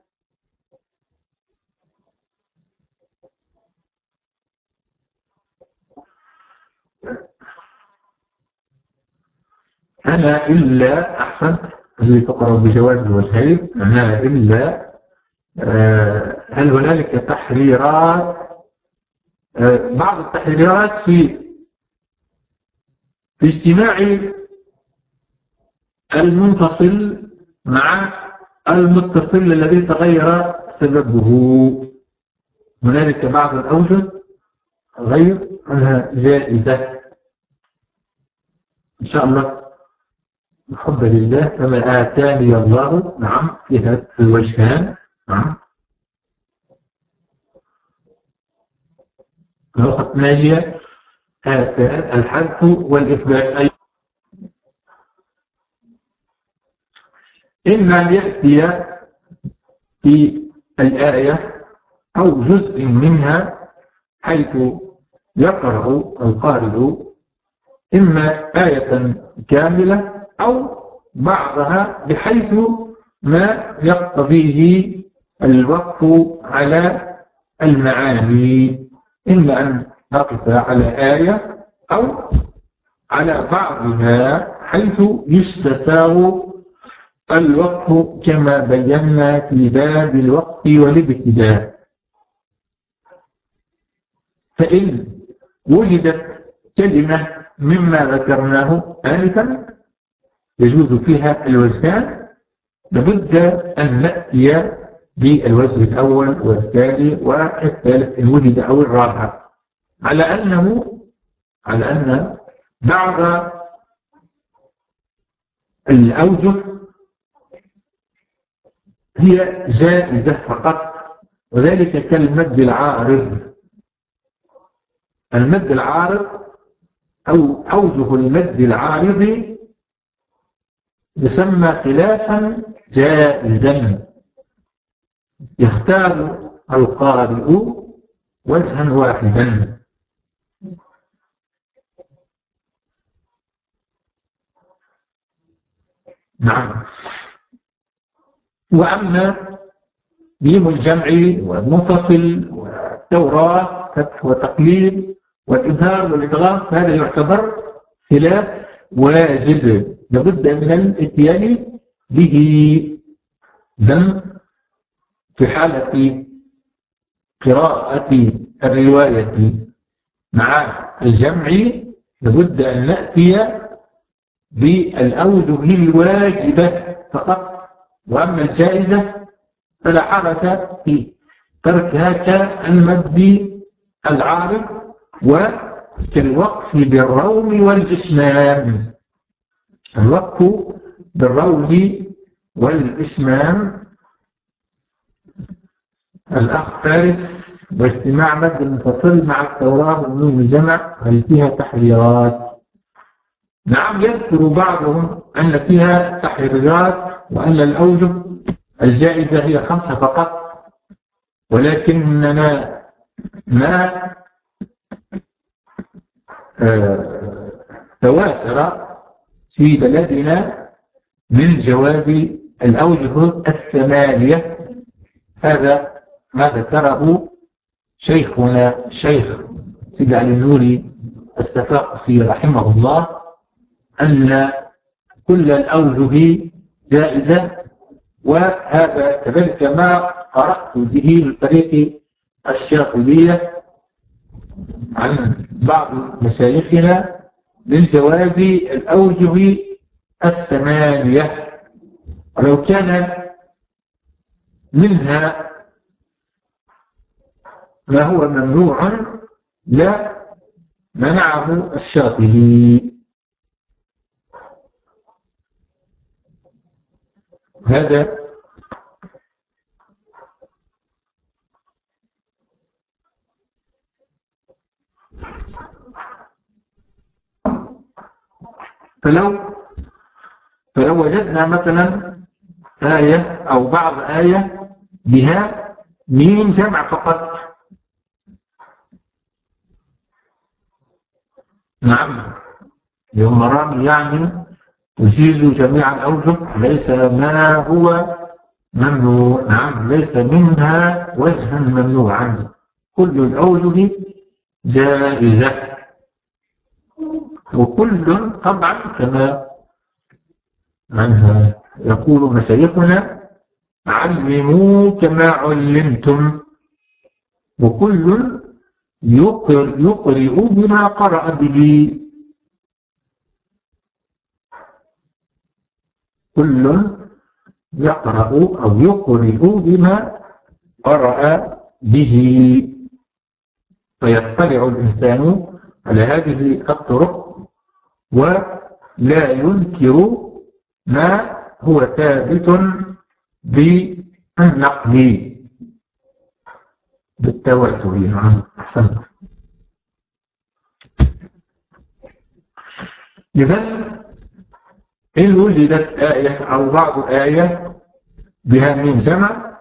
أنا إلا أحسن اللي تقرأ بجواز الوجهين. أنا إلا آه، هل هنالك تحريرات؟ آه، بعض التحريرات في في اجتماع المنفصل مع المتصل الذي تغير سببه. هنالك بعض الأوجه غير جائزة. إن شاء الله الحب لله كما آتاني الله. نعم في هذا الوجهان. نعم. نقطة ناجية الحذف والإثبات. إما أن يأتي في الآية أو جزء منها حيث يقرأ القارئ إما آية كاملة أو بعضها بحيث ما يقتضيه الوقف على المعاني. إما أن نقف على آية أو على بعضها حيث يستساغ الوقف كما بينا في باب الوقف والابتداء. فإن وجدت كلمة مما ذكرناه آنفا يجوز فيها الوجهان لابد أن نأتي بالوجه الأول والثاني والثالث إن وجد أو الرابع على أنه على أن بعض الأوجه هي جائزة فقط وذلك كالمد العارض. المد العارض أو أوجه المد العارض يسمى خلافا جائزا. يختار القارئ وجها واحدا. نعم. وأما ميم الجمع والمنفصل والتوراة فتح وتقليل والإظهار والإدغام فهذا يعتبر خلاف واجب. لابد من الاتيان به. ذم في حالة قراءة الرواية مع الجمع لابد أن نأتي بالأوجه الواجبة فقط. وأما الجائزة فلا حرج في تركها كالمد العارض وكالوقف بالروم والإسمام الوقف بالروم والإسمام الأخ فارس واجتماع مد المنفصل مع التوراة ونون الجمع هل فيها تحريرات؟ نعم يذكر بعضهم أن فيها تحريرات. وأن الأوجه الجائزة هي خمسة فقط ولكننا ما آه، تواتر في بلدنا من جواز الأوجه الثمانية. هذا ما ذكره شيخنا شيخ سيد علي النوري السفاقسي رحمه الله أن كل الأوجه جائزة وهذا كذلك ما قرأت به الطريق الشاطبية عن بعض مشايخنا من جواز الأوجه الثمانية. ولو كان منها ما هو ممنوع لا منعه الشاطبي. هذا فلو فلو وجدنا مثلا آية أو بعض آية بها مين جمع فقط. نعم. يوم رامي يعني تجيز جميع الأوجه ليس ما هو ممنوع. نعم ليس منها وجها ممنوعا كل الأوجه جائزة. وكل طبعا كما عنها. يقول مشايخنا علموا كما علمتم. وكل يقرئ بما قرأ به. كل يقرأ أو يقرئ بما قرأ به. فيطلع الإنسان على هذه الطرق ولا ينكر ما هو ثابت بالنقل. بالتواتر. نعم أحسنت. إذا إن وجدت آية أو بعض آية بها جمع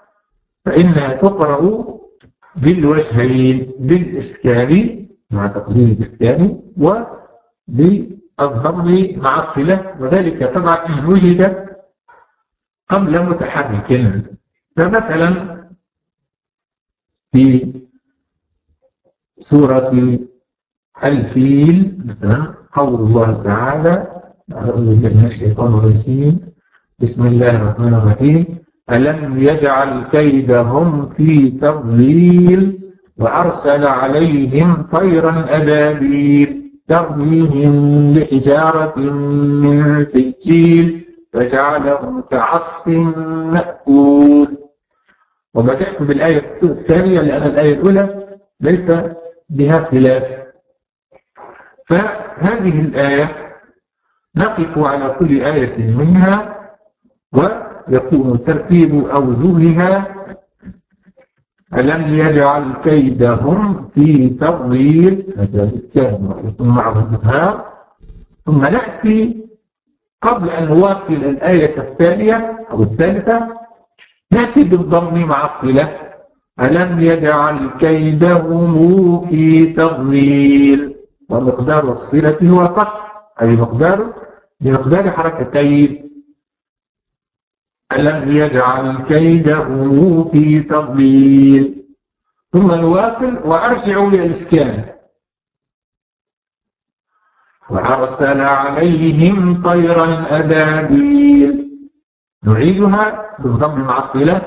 فإنها تقرأ بالوجهين بالإسكان مع تقديم الإسكان وبالضم مع الصلة وذلك طبعا إن وجد قبل متحرك. فمثلا في سورة الفيل مثلا قول الله تعالى أعوذ بالله من الشيطان الرجيم. بسم الله الرحمن الرحيم. ألم يجعل كيدهم في تضليل وأرسل عليهم طيرا أبابيل ترميهم بحجارة من سجيل فجعلهم كعصف مأكول. وبدأت بالآية الثانية لأن الآية الأولى ليس بها خلاف. فهذه الآية نقف على كل آية منها ويكون ترتيب أوجهها. ألم يجعل كيدهم في تضليل؟ هذا الإسكان معه الإظهار ثم نأتي قبل أن نواصل الآية الثانية أو الثالثة. نأتي بالضم مع الصلة. ألم يجعل كيدهم في تضليل؟ ومقدار الصلة هو قصر. أي مقدار بمقدار حركتين ألم يجعل كيدهم في تضليل. ثم نواصل وأرجع للإسكان. وأرسل عليهم طيرا أبابيل. نعيدها بالضم مع الصلة.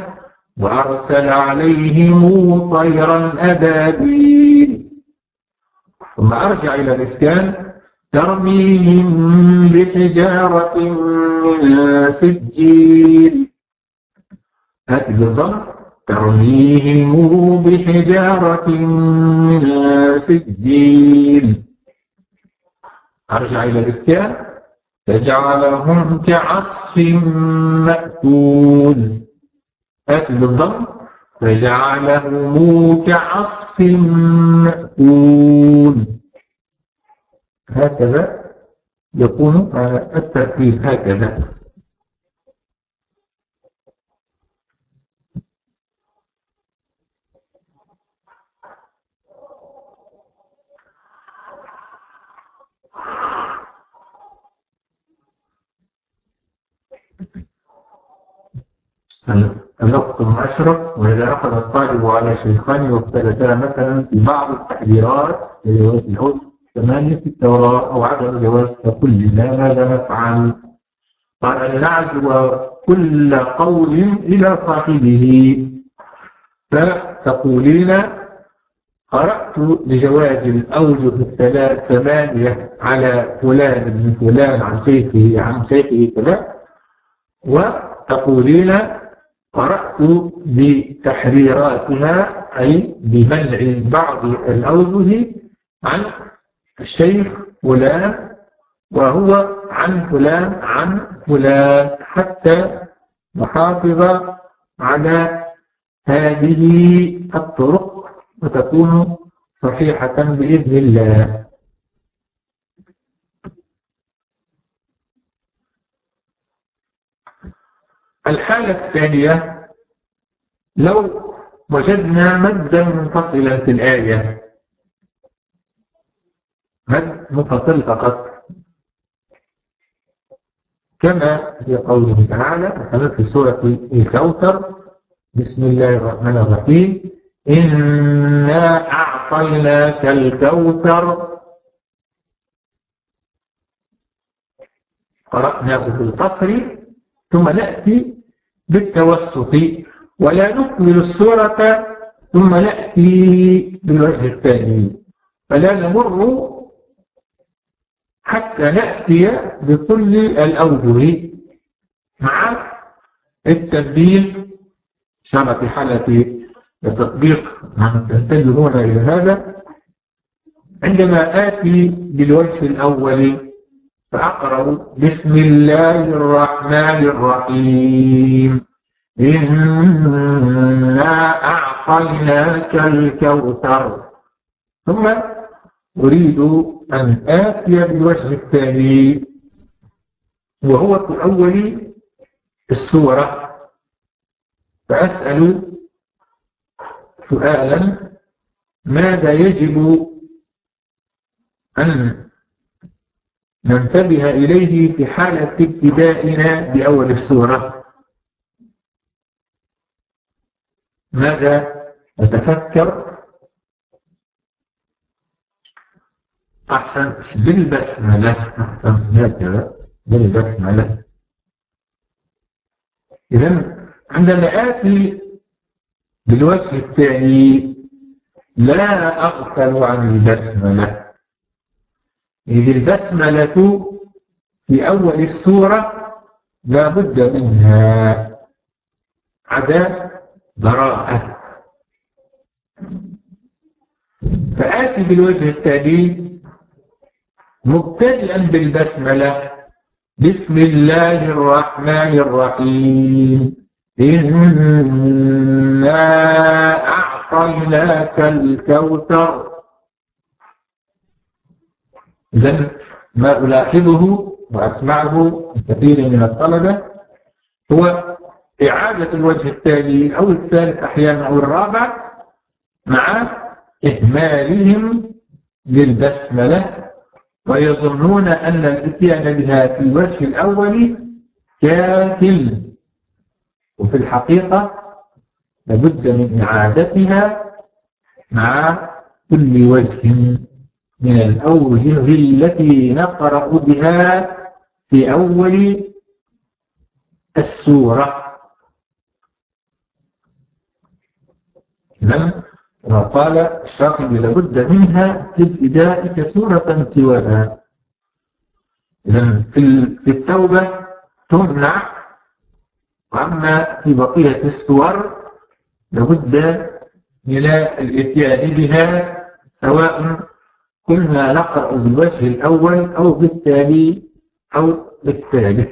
وأرسل عليهم طيرا أبابيل. ثم أرجع إلى الإسكان. ترميهم بحجارة من سجيل. بالضبط ترميهم بحجارة من سجيل. أرجع إلى الإسكان. فجعلهم كعصف مأكول. هات بالضبط فجعلهم كعصف مأكول. هكذا يكون الترتيب هكذا. الوقت المشرق وإذا أخذ الطالب على شيخان واختلفا مثلا في بعض التحذيرات العود ثمانية في التوراة أو عدم الجواز فكل لا ماذا نفعل؟ قال أن نعزو كل قول إلى صاحبه. فتقولين قرأت لجواز الأوجه الثلاث ثمانية على فلان من فلان عن شيخه عن شيخه كذا. وتقولين قرأت بتحريراتها أي بمنع بعض الأوجه عن الشيخ فلان وهو عن فلان عن فلان حتى نحافظ على هذه الطرق وتكون صحيحة بإذن الله. الحالة الثانية لو وجدنا مدا منفصلا في الآية مد منفصل فقط كما في قوله تعالى مثلا في سورة الكوثر بسم الله الرحمن الرحيم إنا أعطيناك الكوثر قرأناه في القصر ثم نأتي بالتوسط ولا نكمل السورة ثم نأتي بالوجه الثاني فلا نمر حتى نأتي بكل الأوجه مع التبديل شرط في حالة التطبيق. تنتبهون إلى هذا. عندما آتي بالوجه الأول فأقرأ بسم الله الرحمن الرحيم. إنا أعطيناك الكوثر. ثم أريد أن آتي بالوجه الثاني وهو في أول السورة. فأسأل سؤالا ماذا يجب أن ننتبه إليه في حالة ابتدائنا بأول السورة؟ ماذا نتفكر أحسن. بالبسملة. أحسن. هكذا بالبسملة. إذا عندما آتي بالوجه الثاني لا أغفل عن البسملة. إذ البسملة في أول السورة لا بد منها عدا براءة. فآتي بالوجه الثاني مبتدئا بالبسملة. بسم الله الرحمن الرحيم. إنا أعطيناك الكوثر. إذن ما ألاحظه وأسمعه كثير من الطلبة هو إعادة الوجه الثاني أو الثالث أحيانا أو الرابع مع إهمالهم للبسملة. ويظنون أن الاتيان بها في الوجه الأول كافل وفي الحقيقة لابد من إعادتها مع كل وجه من الأوجه التي نقرأ بها في أول السورة. لم وقال الشاطبي لابد منها في الابتداء كسورة سواها. إذا في التوبة تمنع وأما في بقية الصور لابد من الإتيان بها سواء كنا نقرأ بالوجه الأول أو بالتالي أو بالثالث.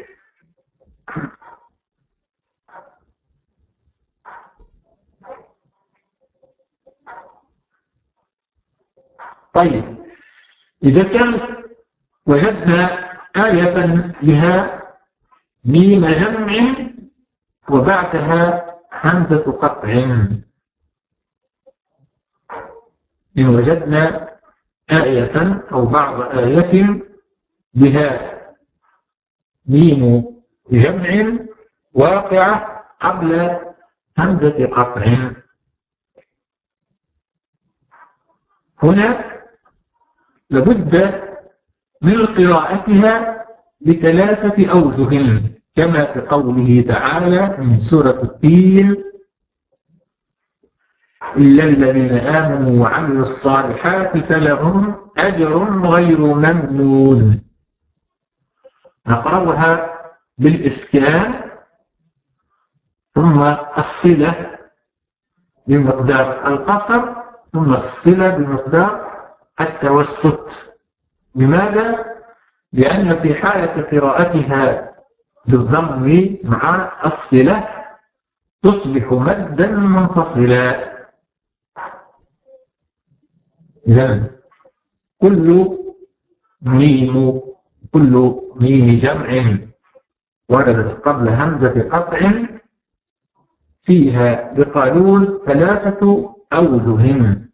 طيب. إذا كان وجدنا آية لها ميم جمع وبعدها همزة قطع. إن وجدنا آية أو بعض آية بها ميم جمع واقعة قبل همزة قطع. هنا لابد من قراءتها بثلاثة أوجه كما في قوله تعالى من سورة التين إلا الذين آمنوا وعملوا الصالحات فلهم أجر غير ممنون. نقرأها بالإسكان ثم الصلة بمقدار القصر ثم الصلة بمقدار التوسط لماذا؟ لأن في حالة قراءتها بالضم مع الصلة تصبح مدا منفصلا. إذا كل ميم كل ميم جمع وردت قبل همزة قطع فيها بقانون ثلاثة أوجه.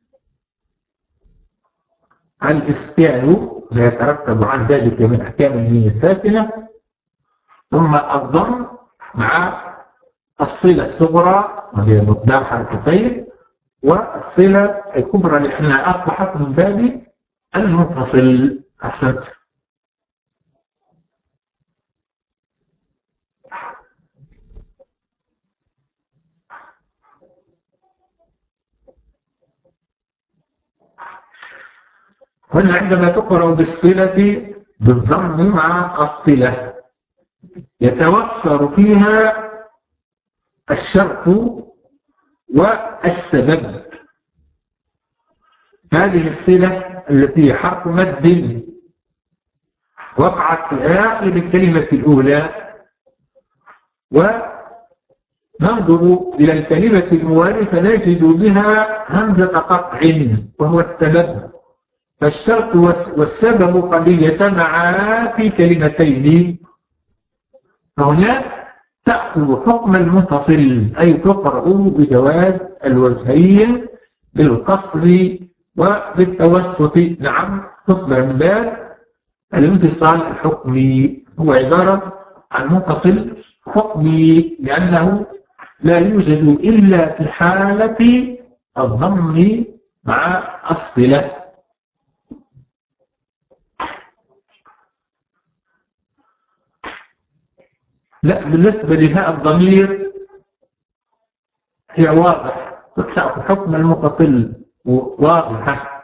الإسكان لا يترتب عن ذلك من أحكام الميم الساكنة ثم الضم مع الصلة الصغرى وهي مقدار حركتين والصلة الكبرى لأنها أصبحت من باب المنفصل أحسنت. هنا عندما تقرأ بالصلة بالضم مع الصلة يتوفر فيها الشرط والسبب؟ هذه الصلة التي حرف مد وقعت في آخر الكلمة الأولى وننظر إلى الكلمة الموالية فنجد بها همزة قطع وهو السبب. فالشرط والسبب قد يجتمعا في كلمتين. فهنا تأخذ حكم المنفصل أي تقرأ بجواز الوجهين بالقصر وبالتوسط. نعم تصبح من باب الانفصال الحكمي هو عبارة عن منفصل حكمي لأنه لا يوجد إلا في حالة الضم مع الصلة لا بالنسبة لهاء الضمير هي واضح. تتعب حكم المتصل واضحة.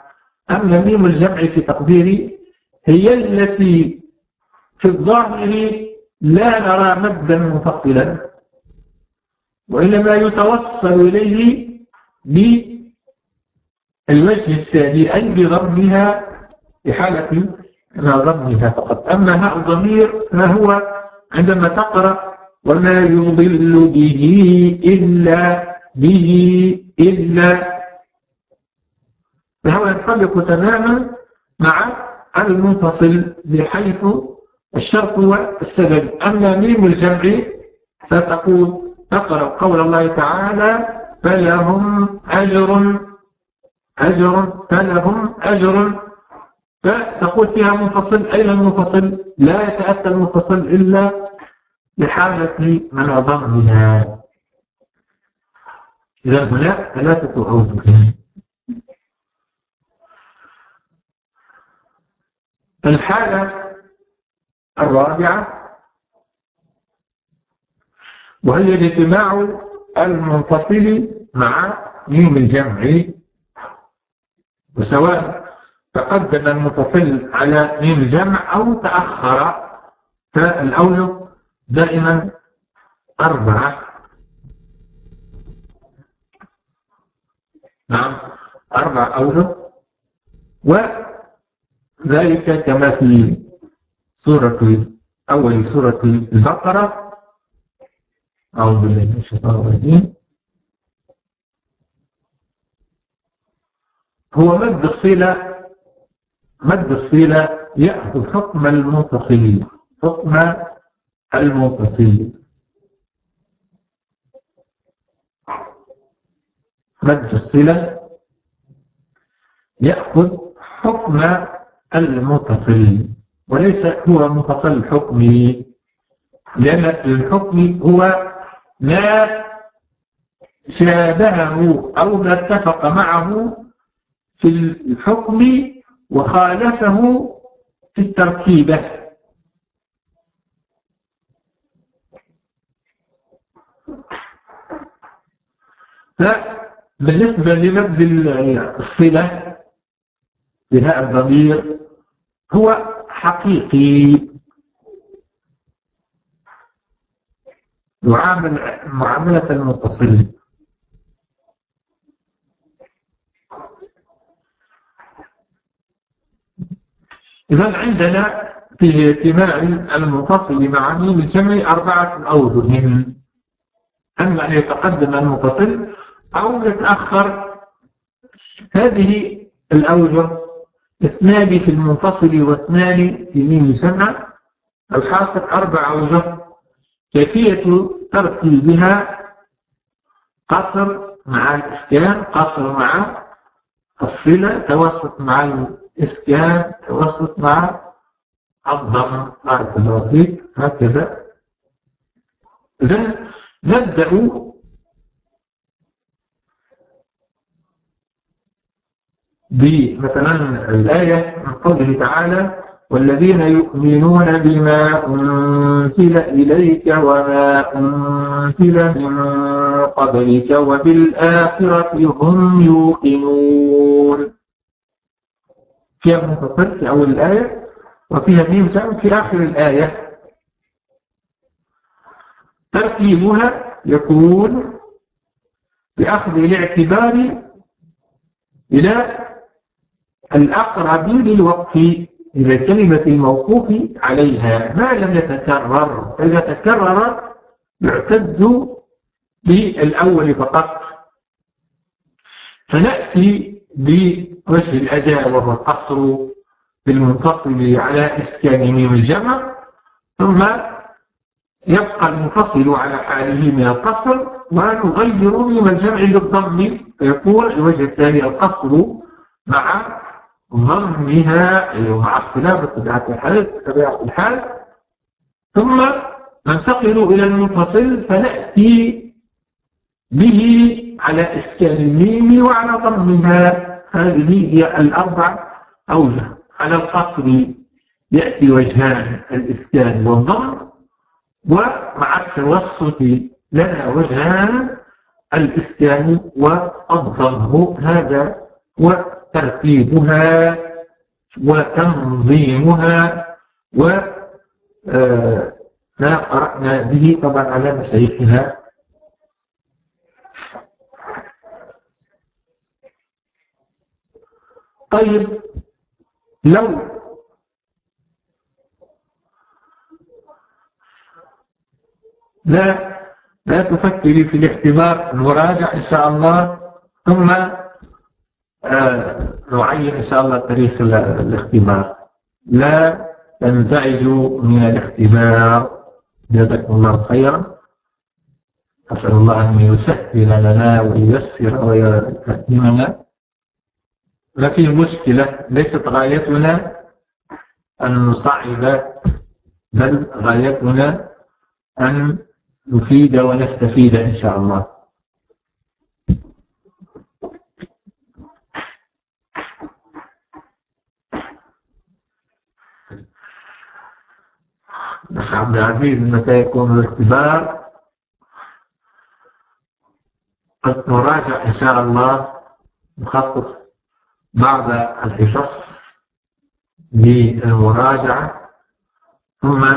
أما ميم الجمع في تقديري هي التي في الظاهر لا نرى مدا منفصلا وإنما يتوصل إليه بالوجه الثاني أي بضمها بحالة ضمها فقط. أما هاء الضمير ما هو عندما تقرأ وما يضل به إلا به إلا فهو ينطبق تماما مع المنفصل بحيث الشرط والسبب أما ميم الجمع فتقول تقرأ قول الله تعالى فلهم أجر أجر فلهم أجر. فتقول فيها منفصل أين المنفصل؟ لا يتأتى المنفصل إلا لحالة من أضمها إذا هناك ثلاثة أوجه الحالة الرابعة وهي الاجتماع المنفصل مع ميم الجمع وسواء تقدم المتصل على ميم الجمع أو تأخر فالأولى دائما أربعة. نعم أربع أولى وذلك كما في سورة أول سورة البقرة. أعوذ بالله من الشيطان الرجيم. هو مد الصلة مد الصلة يأخذ حكم المنفصل حكم المنفصل مد الصلة يأخذ حكم المتصل وليس هو منفصل حكمي. لأن الحكم هو ما شابهه أو ما اتفق معه في الحكم وخالفه في التركيبة. بالنسبة لمبدل الصلة بهاء الضمير هو حقيقي. يعامل معاملة المتصل إذا عندنا في اجتماع المنفصل مع ميم الجمع أربعة أوجه. أما أن يتقدم المنفصل أو يتأخر. هذه الأوجه اثنان في المنفصل واثنان في ميم الجمع الحاصل أربع أوجه. كيفية ترتيبها؟ قصر مع الإسكان قصر مع الصلة توسط مع الإسكان توسط مع الضم بارك الله فيك هكذا. إذن نبدأ بمثلا الآية من قوله تعالى والذين يؤمنون بما أنزل إليك وما أنزل من قبلك وبالآخرة هم يوقنون. فيها منفصل في أول الآية وفيها ميم في آخر الآية. ترتيبها يكون بأخذ الاعتبار إلى الأقرب للوقف إلى الكلمة الموقوف عليها. ما لم يتكرر؟ فإذا تكرر يعتد بالأول فقط. فنأتي بوجه الأداء وهو القصر بالمنفصل على إسكان ميم الجمع ثم يبقى المنفصل على حاله من القصر ونغير ميم الجمع للضم فيكون الوجه الثاني القصر مع ضمها مع السلامة بطبيعة الحال بطبيعة الحال. ثم ننتقل إلى المنفصل فنأتي به على إسكان الميم وعلى ضمها. هذه هي الأربع أوجه. على القصر يأتي وجهان الإسكان والضم ومع التوسط لنا وجهان الإسكان والضم. هذا وترتيبها وتنظيمها و آه، ما قرأنا به طبعا على مشايخها. طيب لو لا لا تفكري في الاختبار المراجع إن شاء الله ثم آه، نعين إن شاء الله تاريخ الاختبار. لا تنزعجوا من الاختبار. جزاكم الله خيرا. أسأل الله أن يسهل لنا وييسر ويكرمنا ما فيه مشكلة ليست غايتنا أن نصعب بل غايتنا أن نفيد ونستفيد إن شاء الله. أخ عبد العزيز متى يكون الاختبار. قد نراجع إن شاء الله نخصص بعض الحصص للمراجعة ثم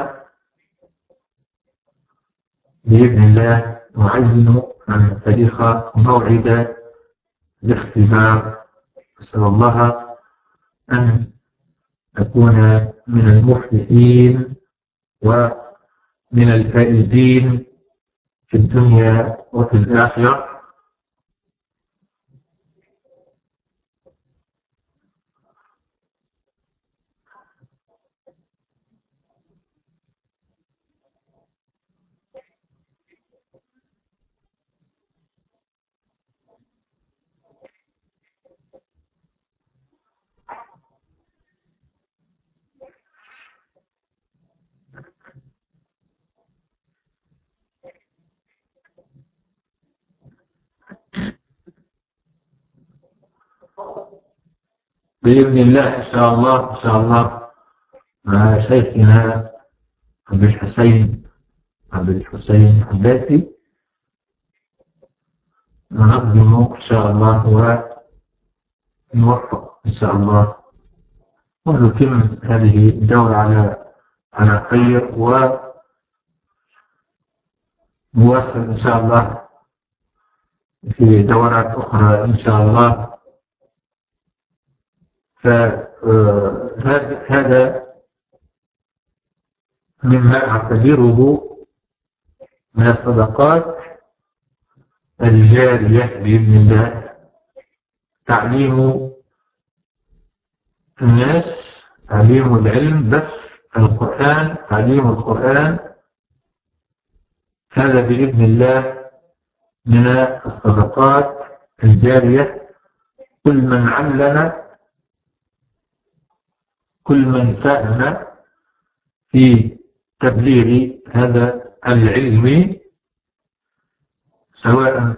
بإذن الله نعين عن تاريخ موعد الاختبار. أسأل الله أن أكون من المفلحين ومن الفائزين في الدنيا وفي الآخرة. بإذن الله إن شاء الله إن شاء الله. مع شيخنا عبد الحسين عبد الحسين عباسي ننظم إن شاء الله ونوفق إن شاء الله. ونتم هذه الدورة على على خير و نواصل إن شاء الله. في دورات أخرى إن شاء الله. فهذا مما أعتبره من الصدقات الجارية بإذن الله. تعليم الناس تعليم العلم بس القرآن تعليم القرآن هذا بإذن الله من الصدقات الجارية. كل من علم كل من ساهم في تبليغ هذا العلم سواء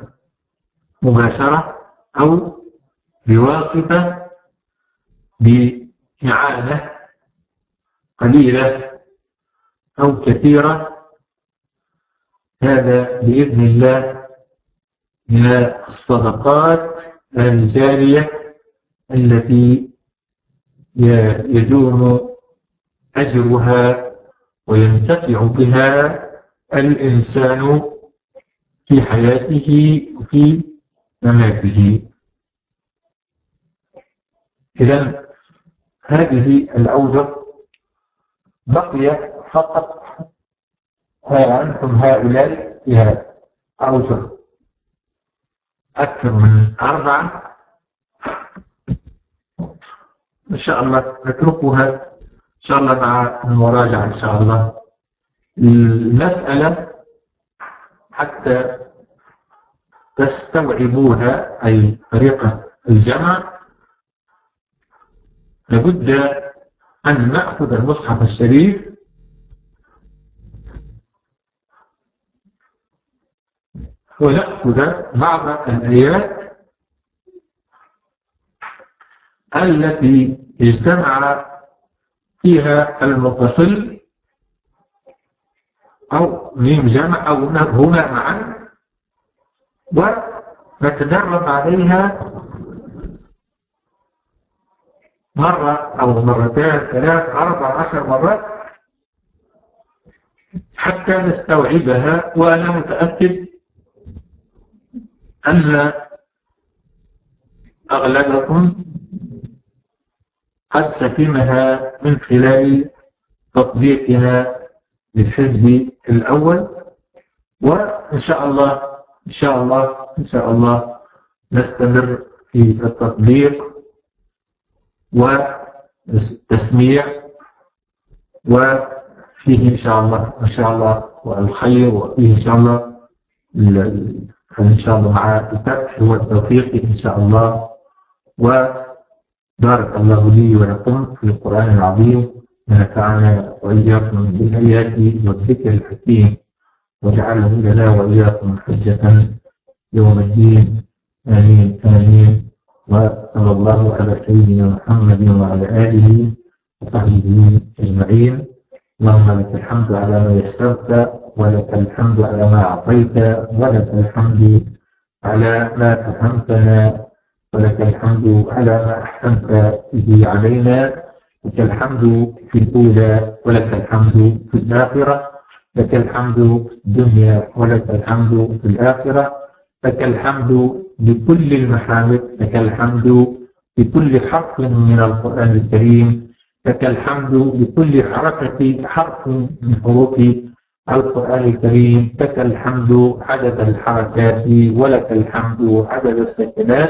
مباشرة أو بواسطة بإعانة قليلة أو كثيرة. هذا بإذن الله من الصدقات الجارية التي يدوم أجرها وينتفع بها الإنسان في حياته وفي مماته. إذا هذه الأوجه بقي فقط أنتم هؤلاء فيها أوجه أكثر من أربعة إن شاء الله نتركها. إن شاء الله مع المراجعة إن شاء الله. المسألة حتى تستوعبوها أي طريقة الجمع. لابد أن نأخذ المصحف الشريف ونأخذ بعض الآيات التي اجتمع فيها المتصل أو ميم جمع أو هنا معا ونتدرب عليها مرة أو مرتين ثلاث أربع عشر مرات حتى نستوعبها وأنا متأكد أن أغلبكم قد سفهمها من خلال تطبيقنا للحزب الأول. وإن شاء الله إن شاء الله إن شاء الله نستمر في التطبيق والتسميع وفيه إن شاء الله إن شاء الله والخير وفيه إن شاء الله إن شاء الله مع الفتح والتوفيق إن شاء الله. و بارك الله لي ولكم في القرآن العظيم ونفعنا وإياكم بالآيات والذكر الحكيم وجعله لنا وإياكم حجة يوم الدين. آمين آمين. وصلى الله على سيدنا محمد وعلى آله وصحبه أجمعين. اللهم لك الحمد على ما يسرت ولك الحمد على ما أعطيت ولك الحمد على ما فهمتنا. ولك الحمد على ما أحسنت به علينا لك الحمد في الأولى ولك الحمد في الآخرة لك الحمد في الدنيا ولك الحمد في الآخرة لك الحمد بكل المحامد لك الحمد بكل حرف من القرآن الكريم لك الحمد بكل حركة حرف من حروف القرآن الكريم لك الحمد عدد الحركات ولك الحمد عدد السكنات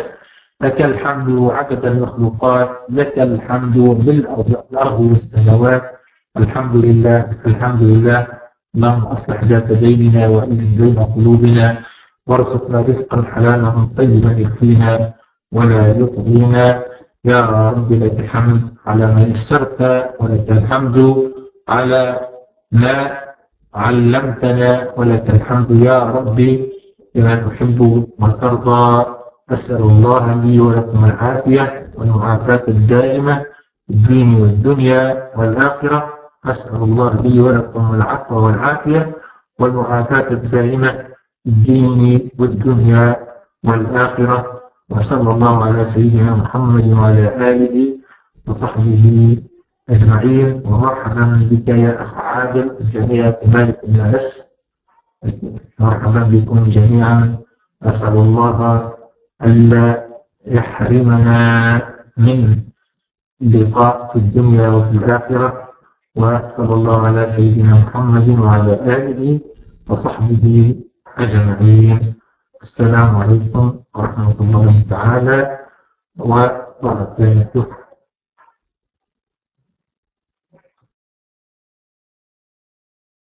لك الحمد عدد المخلوقات لك الحمد بالأرض والسماوات. الحمد لله الحمد لله. اللهم أصلح ذات بيننا وإن بين قلوبنا وارزقنا رزقا حلالا طيبا يكفينا ولا يطغينا. يا رب لك الحمد على ما يسرت ولك الحمد على ما علمتنا ولك الحمد يا ربي بما تحب وترضى. أسأل الله لي ولكم العافية والمعافاة الدائمة في الدين والدنيا والآخرة. أسأل الله لي ولكم العفو والعافية والمعافاة الدائمة في الدين والدنيا والآخرة. وصلى الله على سيدنا محمد وعلى آله وصحبه أجمعين. ومرحبا بك يا أخ عادل جميع مالك الناس. مرحبا بكم جميعا. أسأل الله ألا يحرمنا من لقاء في الدنيا وفي الآخرة وصلى الله على سيدنا محمد وعلى آله وصحبه أجمعين. السلام عليكم ورحمة الله تعالى وبركاته.